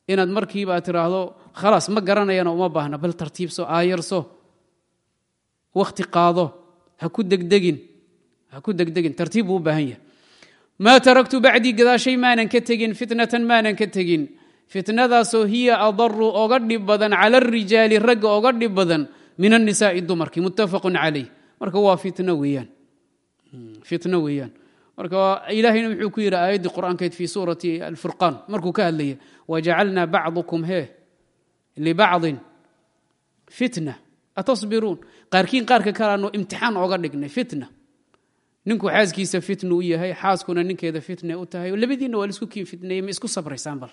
inaad markiiba aad tiraahdo khalaas ma garanayana uma baahna bal tartiibso aayarso wakhti qaado ha ku degdegin ha ku degdegin tartiib buu u baahan yahay. Maa taraktu bacdii gadaashay maanan ka tegin fitnatan maanan ka tegin. Fitnadaasoo hiya adaru oga dhib badan cala arijaali ragga oga dhib badan min annisaa'i dumarki muttafaqun calayh. Marka waa fitno weeyaan. Fitno weeyaan marka ilaahayna wuxuu ku yidhi aayaddii qur'aankeed fii suurati alfurqaan. Markuu ka hadlaya wajacalnaa bacdukum hee libacdin fitna atasbiruun. Qaarkiin qaarka kaleanu imtixaan oga dhignay fitna. Ninku xaaskiisa fitna u yahay xaaskuna ninkeeda fitna u tahay labadiinna waa la isku kiin fitneeyey ma isku sabraysaan bal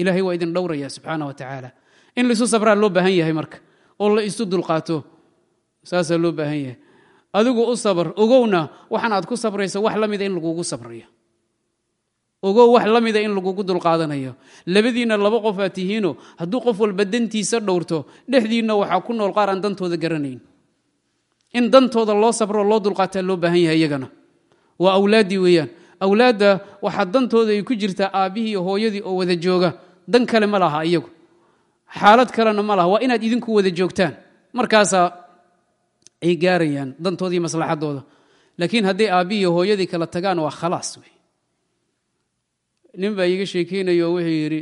ilaahay waa idin dhowraya subxaana wa tacaala. In laisu sabraa loo baahan yahay marka oo la isu dulqaato saasaa loo baahan yahay adigu u sabr ogowna waxan aad ku sabrayso wax la mida in lagugu sabrayo. Ogow wax la mida in lagugu dulqaadanayo. Labadiinna laba qof aad tihiino hadduu qof walba dantiisa dhowrto dhexdiinna waxaa ku nool qaar aan dantooda garanayn. In dantooda loo sabro loo dulqaataa loo baahan yahay iyagana. Waa awlaaddii weeyaan. Awlaadda waxaa dantooda ay ku jirtaa aabbihii iyo hooyadii oo wada jooga. Dan kale ma laha iyagu. Xaalad kalena ma laha. Waa inaad idinku wada joogtaan. Markaasaa ay gaarayaan dantoodii maslaxadooda laakiin hadday aabbihii iyo hooyadii kala tagaan waa khalaas wey. Nin baa iiga sheekeynayo wuxuu yidhi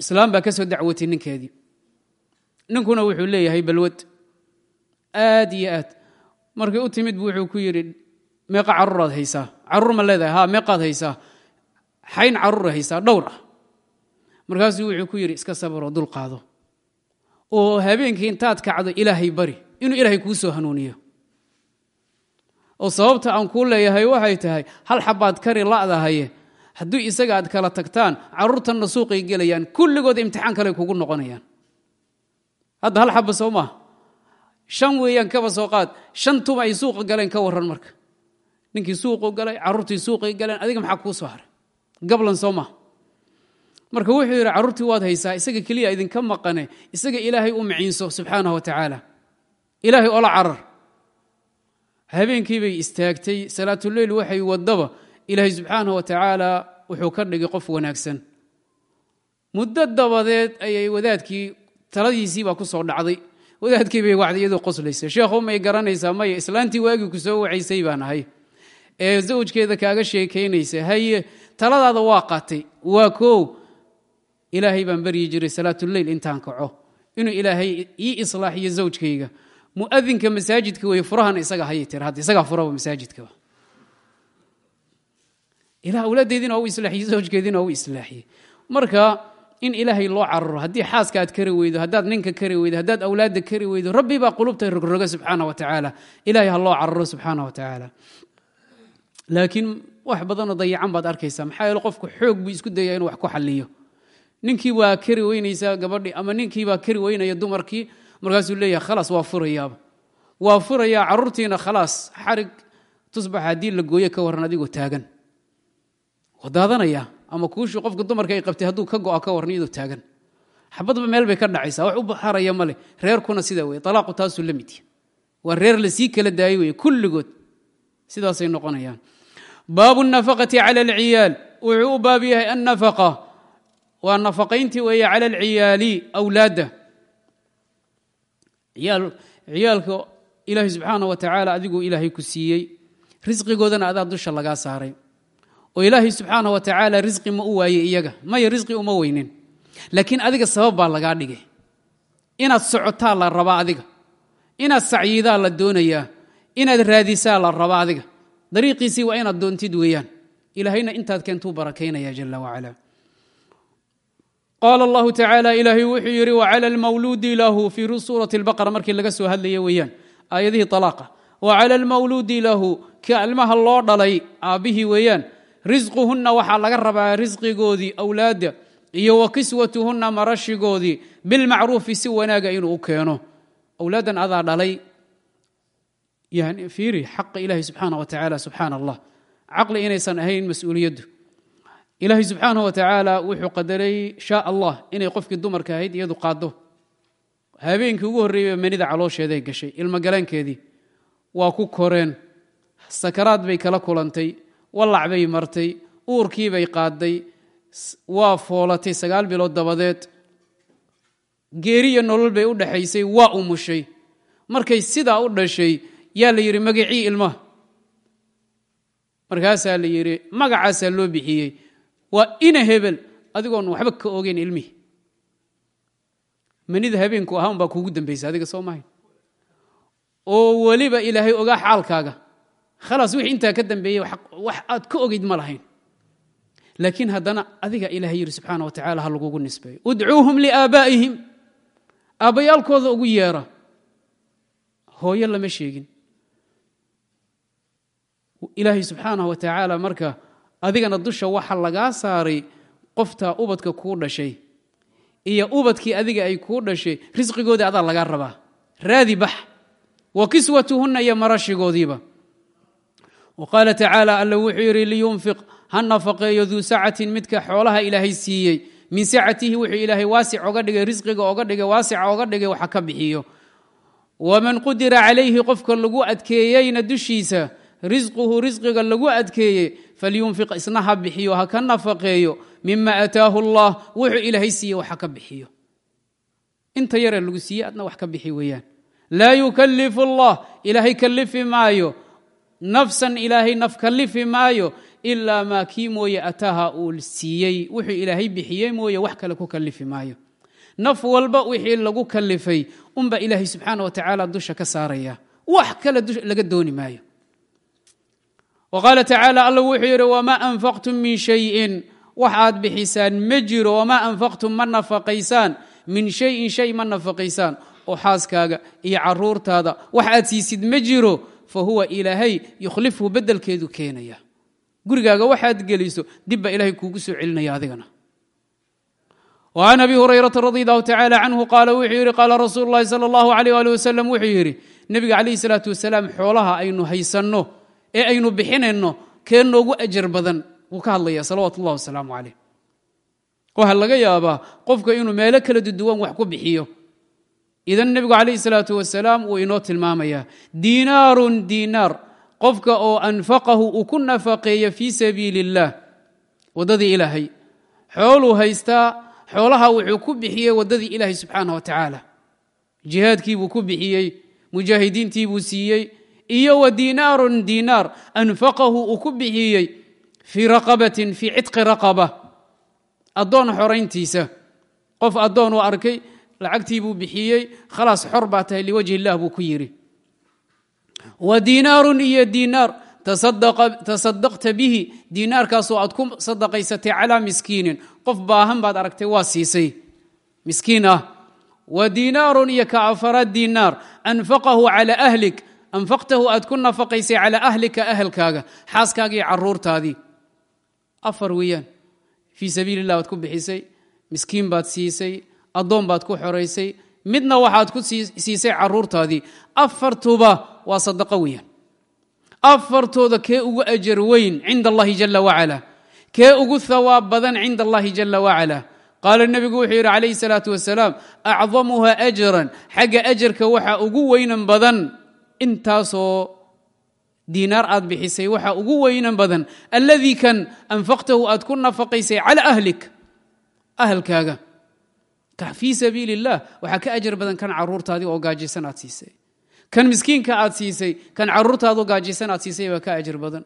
islaam baa ka soo dacwatay ninkeedii. Ninkuna wuxuu leeyahay balwad. Aad iyo aad. Markay u timid bu wuxuu ku yidhi meeqa carruuraad haysaa. Carruur ma leedahay. Ha meeqaad haysaa. Xayn carruura haysaa. Dhowr ah. Markaasuu wuxuu ku yidhi iska sabaroo dul qaado oo habeenkii intaad kacdo ilaahay bari inuu ilaahay kuu soo hanuuniyo. oo sababta aan kuu leeyahay waxay tahay hal xabaad kari la'dahaye haddii isaga aad kala tagtaan carruurtanna suuqay gelayaan kulligood imtixaan kale kugu noqonayaan. Hadda hal xaba soo maaha shan weeyaan kaba soo qaad shan tuma ay suuqa galeen ka warran marka. Ninkii suuqu galay carruurtii suuqay galeen adiga maxaa kuu soo haray? Gablan soo maha marka wuxuu yidhi carruurtii waad haysaa isaga keliya idinka maqane isaga ilaahay u maciinso subxaanah wa tacaala. Ilaahay ola carar. Habeenkii bay istaagtay salaatuleyl waxay wadaba ilaahay subxaanah wa tacaala wuxuu ka dhigay qof wanaagsan. Muddo dabadeed ayay wadaadkii taladiisii baa ku soo dhacday. Wadaadkii bay wacday iyadoo qoslaysa. Sheekhu may garanaysaa maya islaantii waagii ku soo wacaysay baan ahay. Ee zawjkeeda kaaga sheekaynaysa. Haye taladaada waa qaatay. Waa koow ilaahay baan baryi jiray salaatuleyl intaan kaco. Inuu ilaahay ii islaaxiyo zawjkayga. Muadinka masaajidka wey furahana isaga hayay tir hadda isagaa furaba masaajidkaba ilah awlaadeediina waa u islaaxiyey zawjkeediina waa u islaaxiyey marka in ilaahay loo cararo haddii xaaska aad kari weydo haddaad ninka kari weydo haddaad awlaadda kari weydo rabbi baa qulubta rogroga subxaana wa tacaala. Ilahay ha loo cararo subxaana wa tacaala. Laakiin wax badanoo dayacan baad arkaysaa. Maxaa yeele qofku xoog buu isku dayaa inuu wax ku xaliyo ninkii waa kari weynaysaa gabadhii ama ninkiibaa kari weynaya dumarkii markaasuu leeyahay khalaas waa furayaaba. Waa furayaa carruurtiina khalaas. Xarig tusbax haddii la gooye ka warran adigoo taagan. Waa ama kuushii qofka dumarka ay qabtay hadduu ka go'a ka warran iyadoo taagan. Xabadba meel bay ka dhacaysaa. Wax u baxaraya male reerkuna sidaa weye alaaqu taasuu la mid yahy waa reer la sii kala daayo weye kulligood. Sidaasay noqonayaan. Baabu nafaqati cala alciyaal. Wuxuu u baab yahay annafaqa waa nafaqayntii weeye cala alciyaali awlaadda. Ciyaalka ilaahay subxaana wa tacaala adiguu ilaahay ku siiyey. Risqigoodana adaa dusha lagaa saaray. Oo ilaahay subxaana wa tacaala risqi ma u waayey iyaga. Maya risqi uma weynin. Laakiin adiga sabab baa lagaa dhigay. Inaad socotaa la rabaa adiga. Inaad sacyidaa la doonayaa. Inaad raadisaa la rabaa adiga. Dariiqiisii waa inaad doontid weeyaan. Ilaahayna intaad keentuu barakaynaya jala wacala qaala allahu tacaala ilaahay wuxuu yidhi wacala almawluudi lahu fii suurati albaqara markii laga soo hadlaya weeyaan aayadihii alaaqa wacala almawluudi lahu ka ilmaha loo dhalay aabbihii weeyaan risquhunna waxaa laga rabaa risqigoodii awlaadda iyo wa kiswatuhunna marashigoodii bilmacruufi si wanaaga inuu u keeno awlaaddan adaa dhalay yani fiiri xaqa ilaahi subxaana wa tacaala subxaana allah caqli inaysan ahayn mas'uuliyaddu ilaahay subxaanah wa tacaala wuxuu qadaray shaa allah inay qofkii dumarka ahayd iyadu qaaddo. Habeenkii ugu horreeyey manida caloosheeday gashay ilmogalaankeedii waa ku koreen. Sakaraad bay kala kulantay wallac bay martay uurkiibay qaadday waa foolatay sagaal bilood dabadeed. Geeriya nolol bay u dhaxaysay waa umushay markay sidaa u dhashay yaa la yidhi magacii ilmaha markaasaa la yidhi magacaasaa loo bixiyey waa ina hebel adigoon waxba ka ogeyn ilmihi manida habeenku ahaan baa kuugu dambaysa adiga soo mahay? Oo weliba ilaahay ogaa xaalkaaga. Khalaas wixii intaa ka dambeeyey wax aad ka ogeyd ma lahayn. Laakiin haddana adiga ilahay yidhi subxaana wa tacala ha lagugu nisbeeyo udcuuhum liaabaa'ihim. Aabbayaalkooda ugu yeera. Hooyo lama sheegin. Ilaahay subxaanah wa tacaala marka adigana dusha waxa lagaa saaray qoftaa ubadka kuu dhashay. Iyo ubadkii adiga ay kuu dhashay risqigoodii adaa lagaa rabaa. Raadi bax. Wa kiswatuhunna iyo marashigoodiiba. Wa qaala tacaala alla wuxuu yidhi liyunfiq ha nafaqeeyo duu sacatin midka xoolaha ilaahay siiyey. Min sacatihi wuxuu ilaahay waasic oga dhigay risqiga oga dhigay waasica oga dhigay waxa ka bixiyo. Waman qudira calayhi qofka lagu adkeeyeyna dushiisa risquhu risqiga lagu adkeeyey falyunfiq isna ha bixiyo ha ka nafaqeeyo mima ataahu allah wuxuu ilaahay siiye waxa ka bixiyo inta yaree lagu siiye adna wax ka bixi weeyaan laa yukalifu allah ilaahay kalifi maayo nafsan ilaahay naf kalifi maayo ilaa maa kii mooye ataaha uu siiyey wuxuu ilaahay bixiyey mooye wax kale ku kalifi maayo naf walba wixii lagu kalifay unba ilaahay subxaana wa tacaala dusha ka saaraya wax kale laga dooni maayo qaala tacaala alla wuxuu yidhi wamaa anfaqtum min shayin waxaad bixisaan ma jiro wamaa anfaqtum ma nafaqaysaan min shayin shay ma nafaqaysaan oo xaaskaaga iyo caruurtaada wax aad siisid ma jiro fa huwa ilaahay yukhlifhu bedelkeedu keenaya gurigaaga waxaad geliso dibba ilahay kuugu soo celinaya adigana an abi hurayrata radi allahu tacaala canhu qaala wuxuu yidhi qaala rasuulu lahi sal allahu aleh ali wasalam wuxuu yidhi nebiga calayhi salaatu wasalaam xoolaha aynu haysanno ee aynu bixinayno kee noogu ajar badan wuu ka hadlaya salawaat ullah wasalaamu calayh. Waxa laga yaabaa qofka inuu meelo kala duduwan wax ku bixiyo. Idan nebigu calayhi salaatu wasalaam wuu inoo tilmaamayaa diinaarun diinaar qofka oo anfaqahu uu ku nafaqeeya fii sabiili illaah waddadii ilaahay xooluu haystaa xoolaha wuxuu ku bixiyey waddadii ilaahay subxaanah wa tacaala. Jihaadkiibuu ku bixiyey mujaahidiintiibuu siiyey iyo wa diinaarun diinaar anfaqahu uu ku bixiyey fii raqabatin fii cidqi raqaba. Addoon xorayntiisa. Qof addoon uu arkay lacagtiibuu bixiyey khalaas xor baa tahay liwajhi illah buu ku yidhi. Wa diinaarun iyo diinaar tasadaqta bihi diinaarkaasoo aad ku sadaqaysatay calaa miskiinin. Qof baahan baad aragtay waa siisay. Miskiin ah. Wa diinaarun iyo ka afara diinaar anfaqahu cala ahlik anfaqtahu aad ku nafaqaysay calaa ahlika ahalkaaga xaaskaaga iyo caruurtaadii afar weeyaan fii sabiili illah waad ku bixisay miskiin baad siisay addoon baad ku xoraysay midna waxaad ku siisay caruurtaadii afartuba waa sadaqo weeyaan afartooda kee ugu ajar weyn cinda allahi jala wacala kee ugu hawaab badan cinda allahi jala wacala qaala nebigu wuxuu yidhi calayhi salaatu wasalaam acdamuha ajran xagga ajarka waxa ugu weynan badan intaasoo diinaar aad bixisay waxa ugu weynan badan alladii kan anfaqtahu aad ku nafaqaysay cala ahlik ahalkaaga. Fii sabiili illah waxaa ka ajar badan kan caruurtaadii oo gaajaysan aad siisay. Kan miskiinka aad siisay kan caruurtaadu gaajaysan aad siisay baa ka ajar badan.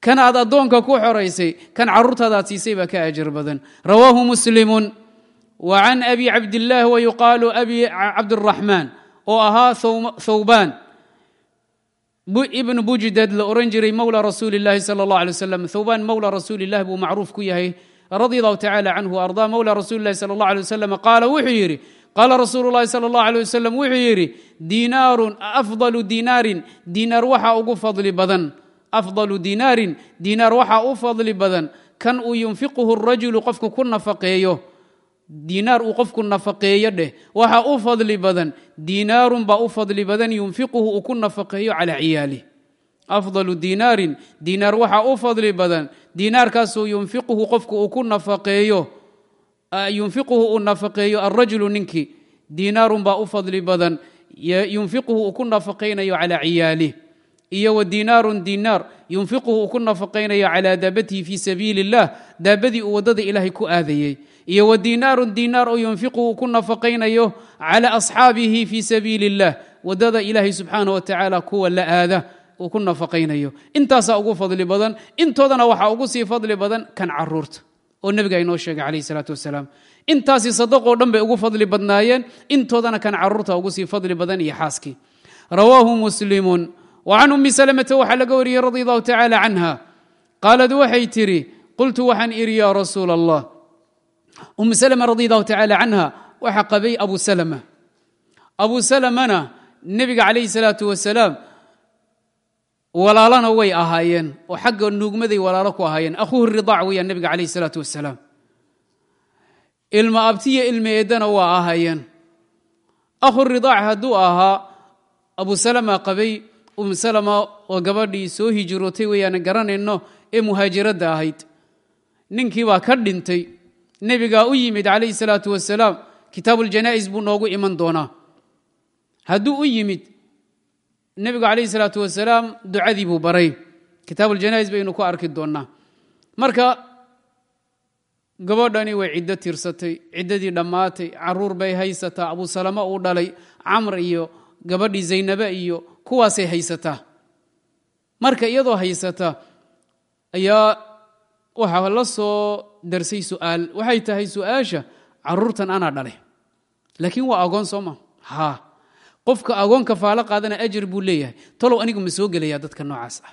Kan aad addoonka ku xoraysay kan caruurtaada aad siisay baa ka ajar badan. Rawaahu muslimun wa can abi cabdillaah wa yuqaalu abi cabdiraxmaan oo ahaa thawbaan ibn bujdad la oran jiray mowla rasuuli اllahi salى اllah alay waslam thawbaan mowla rasuuli illahi buu macruuf ku yahay radi allahu tacala canhu ardaa mowla rasuuli lahi sala allah alay wasalam qaala wuxuu yidhi qaala rasuulu llahi sala allah alay wasalam wuxuu yidhi diinaarun afdalu diinaarin diinaar waxaa ugu fadli badan afdalu diinaarin diinaar waxaa u fadli badan kan uu yunfiquhu rajulu qofku ku nafaqeeyo diinaar uu qofku nafaqeeyo dheh waxaa u fadli badan diinaarun baa u fadli badan yunfiquhu uu ku nafaqeeyo calaa ciyaalih afdalu diinaarin diinaar waxaa u fadli badan diinaarkaasoo yunfiquhu qofku uu ku nafaqeeyo yunfiquhu uu nafaqeeyo alrajulu ninkii diinaarun baa u fadli badan yunfiquhu uu ku nafaqaynayo calaa ciyaalih iyo wa diinaarun diinaar yunfiquhu uu ku nafaqaynayo calaa daabatihi fii sabiili illah daabadii uu waddada ilaahay ku aadayey iyo wa diinaarun diinaar oo yunfiquhu uu ku nafaqaynayo calaa asxaabihi fii sabiili illah waddada ilaahay subxaanah wa tacaala kuwa la aada uu ku nafaqaynayo. Intaasaa ugu fadli badan intoodana waxaa ugu sii fadli badan kan carruurta oo nebiga inoo sheegay calayh isalaatu wasalaam. Intaasi sadaqoo dhan bay ugu fadli badnaayeen intoodana kan carruurta ugu sii fadli badan iyo xaaskii rawaahu muslimun. Wa ummi salamata waxaa laga wariyey radi allahu tacaala canha qaalad waxay tidhi qultu waxaan idhi yaa rasuula allah ummu salama radi allahu tacaala canha waxaa qabay abu salama. Abu salamana nebiga calayhi salaatu wasalaam walaalana way ahaayeen oo xagga nuugmaday walaalo ku ahaayeen. Akhuuhu ridaac weeyaan nebiga calayhi salaatu wasalaam ilma abtiya ilma eedana waa ahaayeen. Akhu ridaac hadduu ahaa abu salama qabay um salama oo gabadhii soo hijirootay weeyaan garanayno ee muhaajiradda ahayd. Ninkii ka dhintay nebigaa u yimid calayhi salaatu wasalaam kitaabuljanaa'is buu noogu iman doonaa. Hadduu u yimid nebigu calayhi salaatu wasalaam ducadii buu baray. Kitaabuljanaa'is baynu ku arki doonnaa. Marka gabadhani way ciddo tirsatay ciddadii dhammaatay. Caruur bay haysataa abu salama uu dhalay camr iyo gabadhii zaynabe iyo kuwaasay haysataa. Marka iyadoo haysata ayaa waxaa la soo darsay su'aal. Waxay tahay su'aasha caruurtan anaa dhalay. Laakiin waa agoon sooma ha. Qofka agoonka faalo qaadana ajar buu leeyahay. Talow anigu ma soo gelayaa dadka noocaas ah.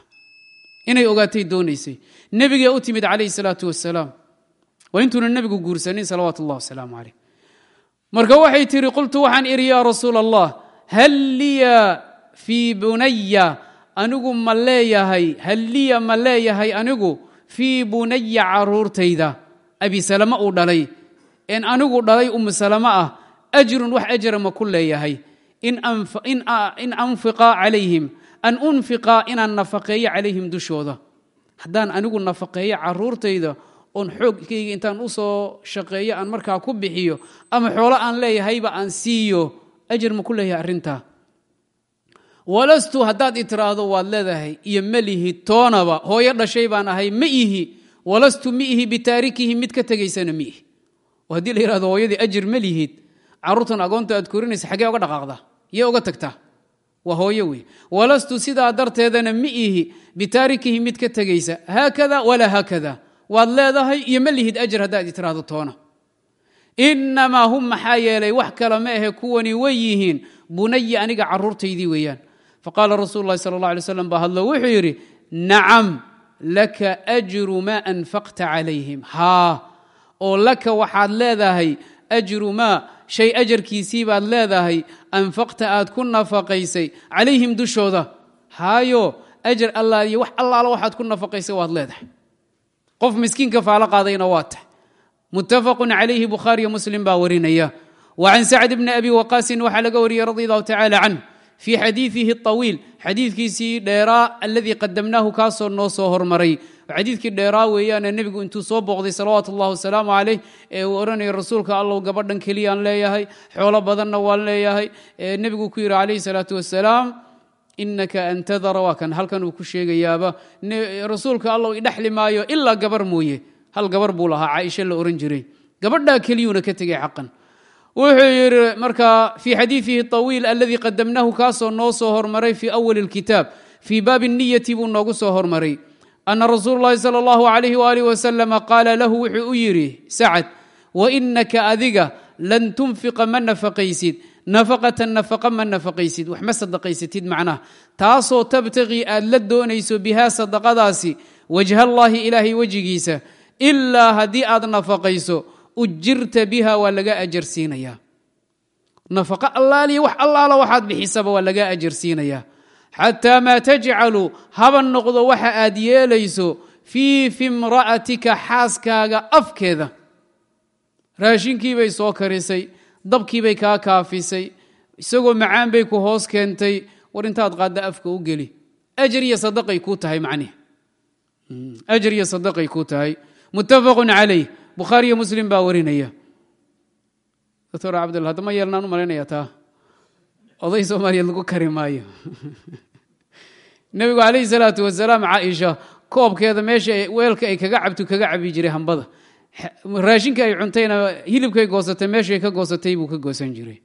Inay ogaatay doonaysay. Nebigee u timid calayhi salaatu wasalaam waa intuuna nebigu guursanin salawaatu ullah wasalaamu calayh. Marka waxay tihi qultu waxaan idhi yaa rasuula allah hal liya fii bunaya anigu ma leeyahay hal liya ma leeyahay anigu fii bunaya caruurtayda abi salama uu dhalay en anigu dhalay umu salama ah ajrun wax ajra ma ku leeyahay. In anfiqa calayhim an unfiqa inaan nafaqeeyo calayhim dushooda. Haddaan anigu nafaqeeyo caruurtayda oon xoogkayga intaan u soo shaqeeyo aan markaa ku bixiyo ama xoolo aan leeyahayba aan siiyo ajar ma ku leeyahay arrintaa walastu haddaad i tiraahdo waad leedahay iyo melihi toonaba hooyo dhashay baan ahay ma ihi walastu ma ihi bitaarikihi mid ka tegaysana ma ihi. Haddii la yihahdo hooyadii ajir ma lihid carruurtan agoonta aad korinaysa xaggee oga dhaqaaqda yee oga tagtaa waa hooyo wey walastu sidaa darteedana ma ihi bitaarikihi mid ka tegaysa haakada walaa haakada. Waad leedahay iyo ma lihid ajir haddaad i toona. Inamaa hum maxaa yeelay wax kale ma ahe kuwani way yihiin. Bunayi aniga caruurtaydii weeyaan faqaala rasuulu lahi sala allah alay slam baa hadlo wuxuu yidhi nacam laka ajru maa anfaqta calayhim haa oo laka waxaad leedahay ajru maa shay ajarkiisii baad leedahay anfaqta aad ku nafaqaysay calayhim dushooda haayo ajar allaal iyo wax allaala waxaad ku nafaqaysay waad leedahay qof miskiinka faalo qaadayna waa tahay muttafaqun calayhi bukhaariyo muslim baa warinaya wa can sacd bni abi waqaasin waxaa laga wariyey radi allahu tacala canh fii xadiidihi طawiil xadiidkiisii dheeraa aladii qadamnaahu kaasoo noo soo hormaray. Xadiidkii dheeraa weeyaane nebigu intuu soo booqday salawaatu اllah wasalaamu calayh ee uu odhanaya rasuulka allow gabadhan keliyaan leeyahay xoolo badanna waan leeyahay. Ee nebigu ku yidhi calayhi salaatu wasalaam inaka antadara waa kan halkan uu ku sheegayaaba. Rasuulka allow idhexli maayo ilaa gabar mooye. Hal gabar buu lahaa caaisha la ohan jiray. Gabadhaa keliyuuna ka tegay xaqan wuxuu yidhi marka fii xadiidihi طawiil aladii qadamnahu kaasoo noo soo hormaray fii awali اlkitaab fii baabi niyati buu noogu soo hormaray ana rasuul اllahi salى اllahu alayh walih wasalama qaala lahu wuxuu u yidhi sacad wainaka adiga lan tunfiqa ma nafaqaysid nafaqatan nafaqa ma nafaqaysid wax ma sadaqaysatid macnaha taasoo tabtaqii aad la doonayso bihaa sadaqadaasi wajha allaahi ilaahay wejigiisa ilaa haddii aad nafaqayso ujirta biha waa laga ajarsiinayaa nafaqo allaaliya wax allaala waxaad bixisaba waa laga ajarsiinayaa xataa maa tajcalu haba noqdo waxa aad yeelayso fii fimra'atika xaaskaaga afkeeda. Raashinkiibay soo karisay dabkiibay kaa kaafisay isagoo macaan bay ku hoos keentay war intaad qaadda afka u geli. Ajar iyo sadaqay kuu tahay macnihi ajar iyo sadaqay kuu tahay. Muttafaqun calayh bukhaariyo muslim baa warinaya. Doctor cabdilla hadda ma yeelnaan u malaynaya taa? Oday soomaaliyeed lagu kari maayo. Nebigu calayhi salaatu wasalaam caaisha koobkeeda meesha weelka ay kaga cabtu kaga cabi jiray hambada. Raashinka ay cuntayna hilibkay goosatay meeshay ka goosatay buu ka goosan jiray.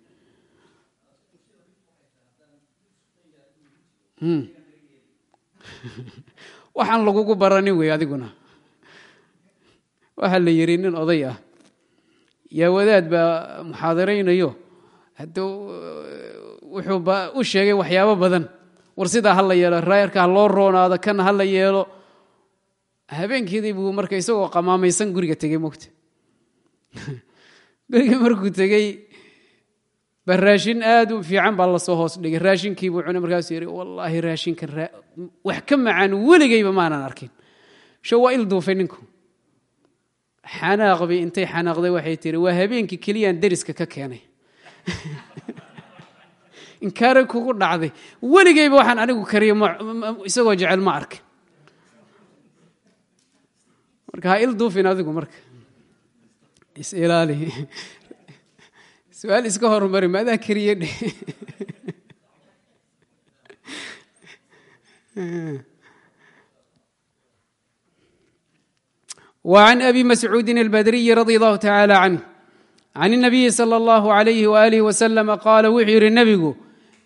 Waxaan lagugu baranin wey adiguna waxaa la yidhi nin oday ah. Yaa wadaad baa muxaadaraynayo hadduu wuxuu u sheegay waxyaabo badan. War sidaa ha la yeelo ha loo roonaado kana ha la yeelo habeenkeedii buu marka isagoo qamaamaysan guriga tegey mogta guriga markuu tegey ba raashin aad u fiican baa la soo hoos dhigay. Raashinkiibuu cunay markaasuu yidhi wallaahi raashinka wax ka macaan weligayba maanan arkin. Sho waa il duufay ninku xanaaqbi intay xanaaqday waxay tiri waa habeenkii keliyaan deriska ka keenay. Inkaare kugu dhacday. Weligayba waxaan anigu kariyo isagoo jecel ma arkin. Marka ha il duufin adigu marka. Isilaali su'aal iska hormari maadaa kariye? dhe وعن أبي مسعود البدري رضي الله تعالى عنه عن النبي صلى الله عليه وآله وسلم قال wuxuu yihi نبgu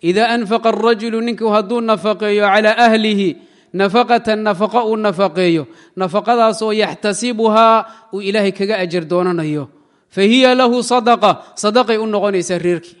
إذا أنفق الرجل ninku hadduu نفقeeyo عalى أهlihi نفقة نفقo uu نفقeeyo نفقadaasoo yaxtasibuhaa uu ilaahay kaga أjar doonanayo fahiya lahu صدقة صدقay u noqonaysaa reerkii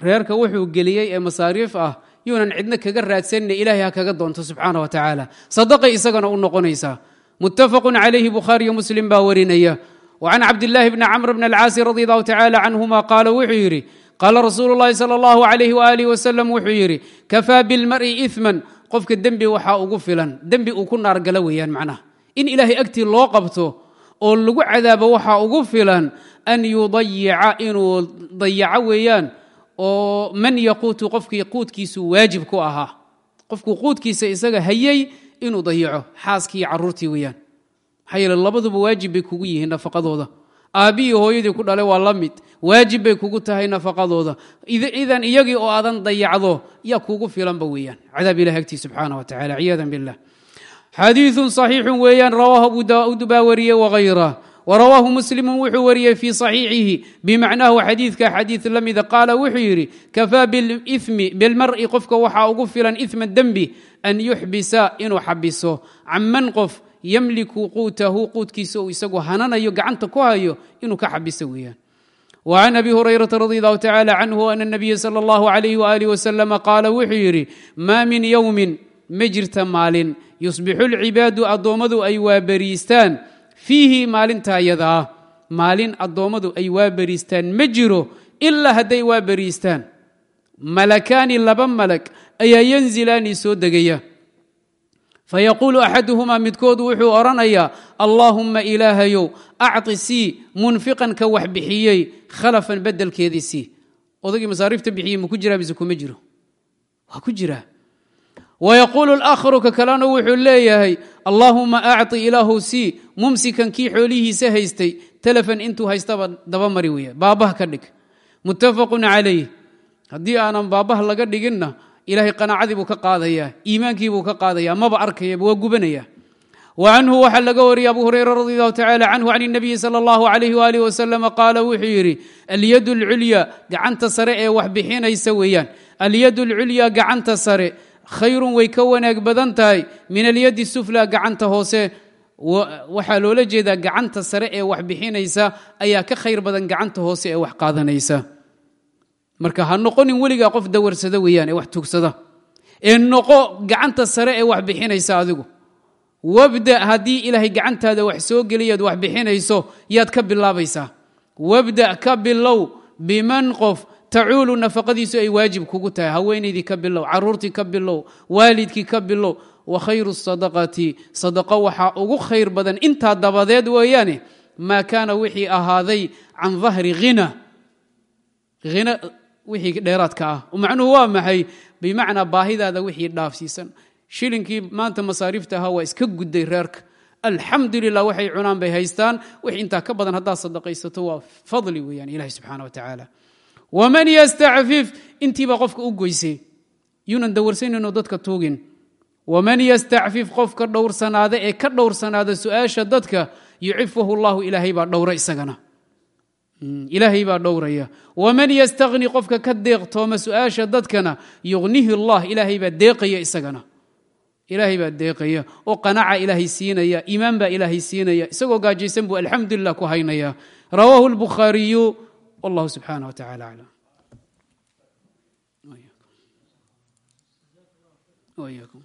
reerka wuxuu geliyey ee masaariif ah yuunan cidna kaga raadsanina ilahay ha kaga doonto subxaanه وataعaalى صدقay isagana u noqonaysaa mutafaqu calayhi bukhaariyo muslim baa warinaya wa can cabdillaahi bni camr bn alcaasi radi allahu tacaala canhuma qaala wuxuu yidhi qaala rasuulu llahi sala allahu alayh waaalih wasalam wuxuu yidhi kafaa bilmari iman qofka dembi waxaa ugu filan dembi uu ku naargala weeyaan macnaha in ilaahay agtii loo qabto oo lagu cadaabo waxaa ugu filan an yudayica inuu dayaco weeyaan oo man yaquutu qofkii quudkiisu waajib ku ahaa qofkuu quudkiisa isaga hayay inuu dayico xaaskii caruurtii weyaan maxaa yeele labaduba waajib bay kugu yihiin nafaqadooda. Aabbihii hooyadii ku dhalay waa la mid. Waajib bay kugu tahay nafaqadooda. Idan iyagii oo aadan dayacdo yaa kugu filanba weyaan cadaab ilah agtii subxaana wa tacala ciyaada billah. Xadiiun saxiixun weeyaan rawaahu abu daa'uud baa wariyey wahayra wrawaahu muslimu wuxuu wariyey fii صaxiixihi bimacnaahu xadiidka xadiid la mida qaala wuxuu yidhi kafaa biاlإثmi bilmar'i qofka waxaa ugu filan iثma dembi an yuxbisa inuu xabiso can man qof yamliku quutahu quudkiisa uu isagu hananayo gacanta ku hayo inuu ka xabiso weeyaan وعn abi hurayraةa radي الlه tacalى canhu ana الnabiya slى اllah عalyh وalih وsلم qaala wuxuu yidhi ma min ywmin ma jirta maalin yusbixu اlcibaadu addoommadu ay waaberiistaan fiihi maalinta yada ah maalin addoommadu ay waaberiistaan ma jiro ilaa hadday waaberiistaan malakaani laba malag ayaa yanzilaani soo degaya. Fayaquulu axaduhumaa midkood wuxuu odhanayaa allaahumma ilaahayow acطi sii munfiqan ka wax bixiyey khalafan bedelkeedii sii. Odagii masaariifta bixiyey maku jiraa mise kuma jiro? Waa ku jiraa wayaquulu اlaakharu ka kalena wuxuu leeyahay allaahuma acطi ilaahu sii mumsikan kii xoolihiisa haystay telefon intuu haystaba dabamari weya baabah ka dhig muttafaqu calayh haddii aanan baabah laga dhiginna ilahay qanaacadii buu ka qaadaya iimaankii buu ka qaadaya maba arkayaba waa gubanaya wa canhu waxaa laga wariyay abu hurayra radi allahu tacala canhu can الnabiyi salى اllahu alayh walih wasalam qaala wuxuu yidhi alyad اlculya gacanta sare ee wax bixinaysa weeyaan alyad اlculya gacanta sare khayrun way ka wanaag badan tahay. Min alyadi sufla gacanta hoose. Waxaa loola jeedaa gacanta sare ee wax bixinaysa ayaa ka khayr badan gacanta hoose ee wax qaadanaysa. Marka ha noqonin weligaa qof dawarsada weeyaan ee wax tugsada. Ee noqo gacanta sare ee wax bixinaysa adigu. Wabda haddii ilaahay gacantaada wax soo geliyaad wax bixinayso yaad ka bilaabaysaa. Wabda ka bilow biman qof tacuulu nafaqadiisu ay waajib kugu tahay. Haweenaydii ka bilow caruurtii ka bilow waalidkii ka bilow wa khayru sadaqati. Sadaqo waxaa ugu khayr badan intaa dabadeed weeyaane maa kaana wixii ahaaday can dahri hina hina wixii dheeraadka ah. Macnuhu waa maxay? Bimacnaa baahidaada wixii dhaafsiisan. Shilinkii maanta masaariifta ahaa waa iska gudday reerka. Alxamdu waxay cunaan bay haystaan. Wix intaa ka badan haddaad sadaqaysato waa fadli weeyaan ilahi subxana wa tacaala waman yastacfif intiibaa qofka u goysay yuunan dawarsanayno dadka tuugin waman yastacfif qofka dhowrsanaada ee ka dhowrsanaada su'aasha dadka yucifahu llahu ilaahay baa dhowra isagana ilaahay baa dhowraya waman yastahni qofka ka deeqtooma su'aasha dadkana yugnihi allah ilaahay baa deeqaya isagana ilaahay baa deeqaya oo qanaca ilaahay siinaya iimaan baa ilaahay siinaya isagoo gaajaysan buu alxamdulilah ku haynaya rawaahu lbukhaariyu والله سبحانه وتعالى أعلم وإياكم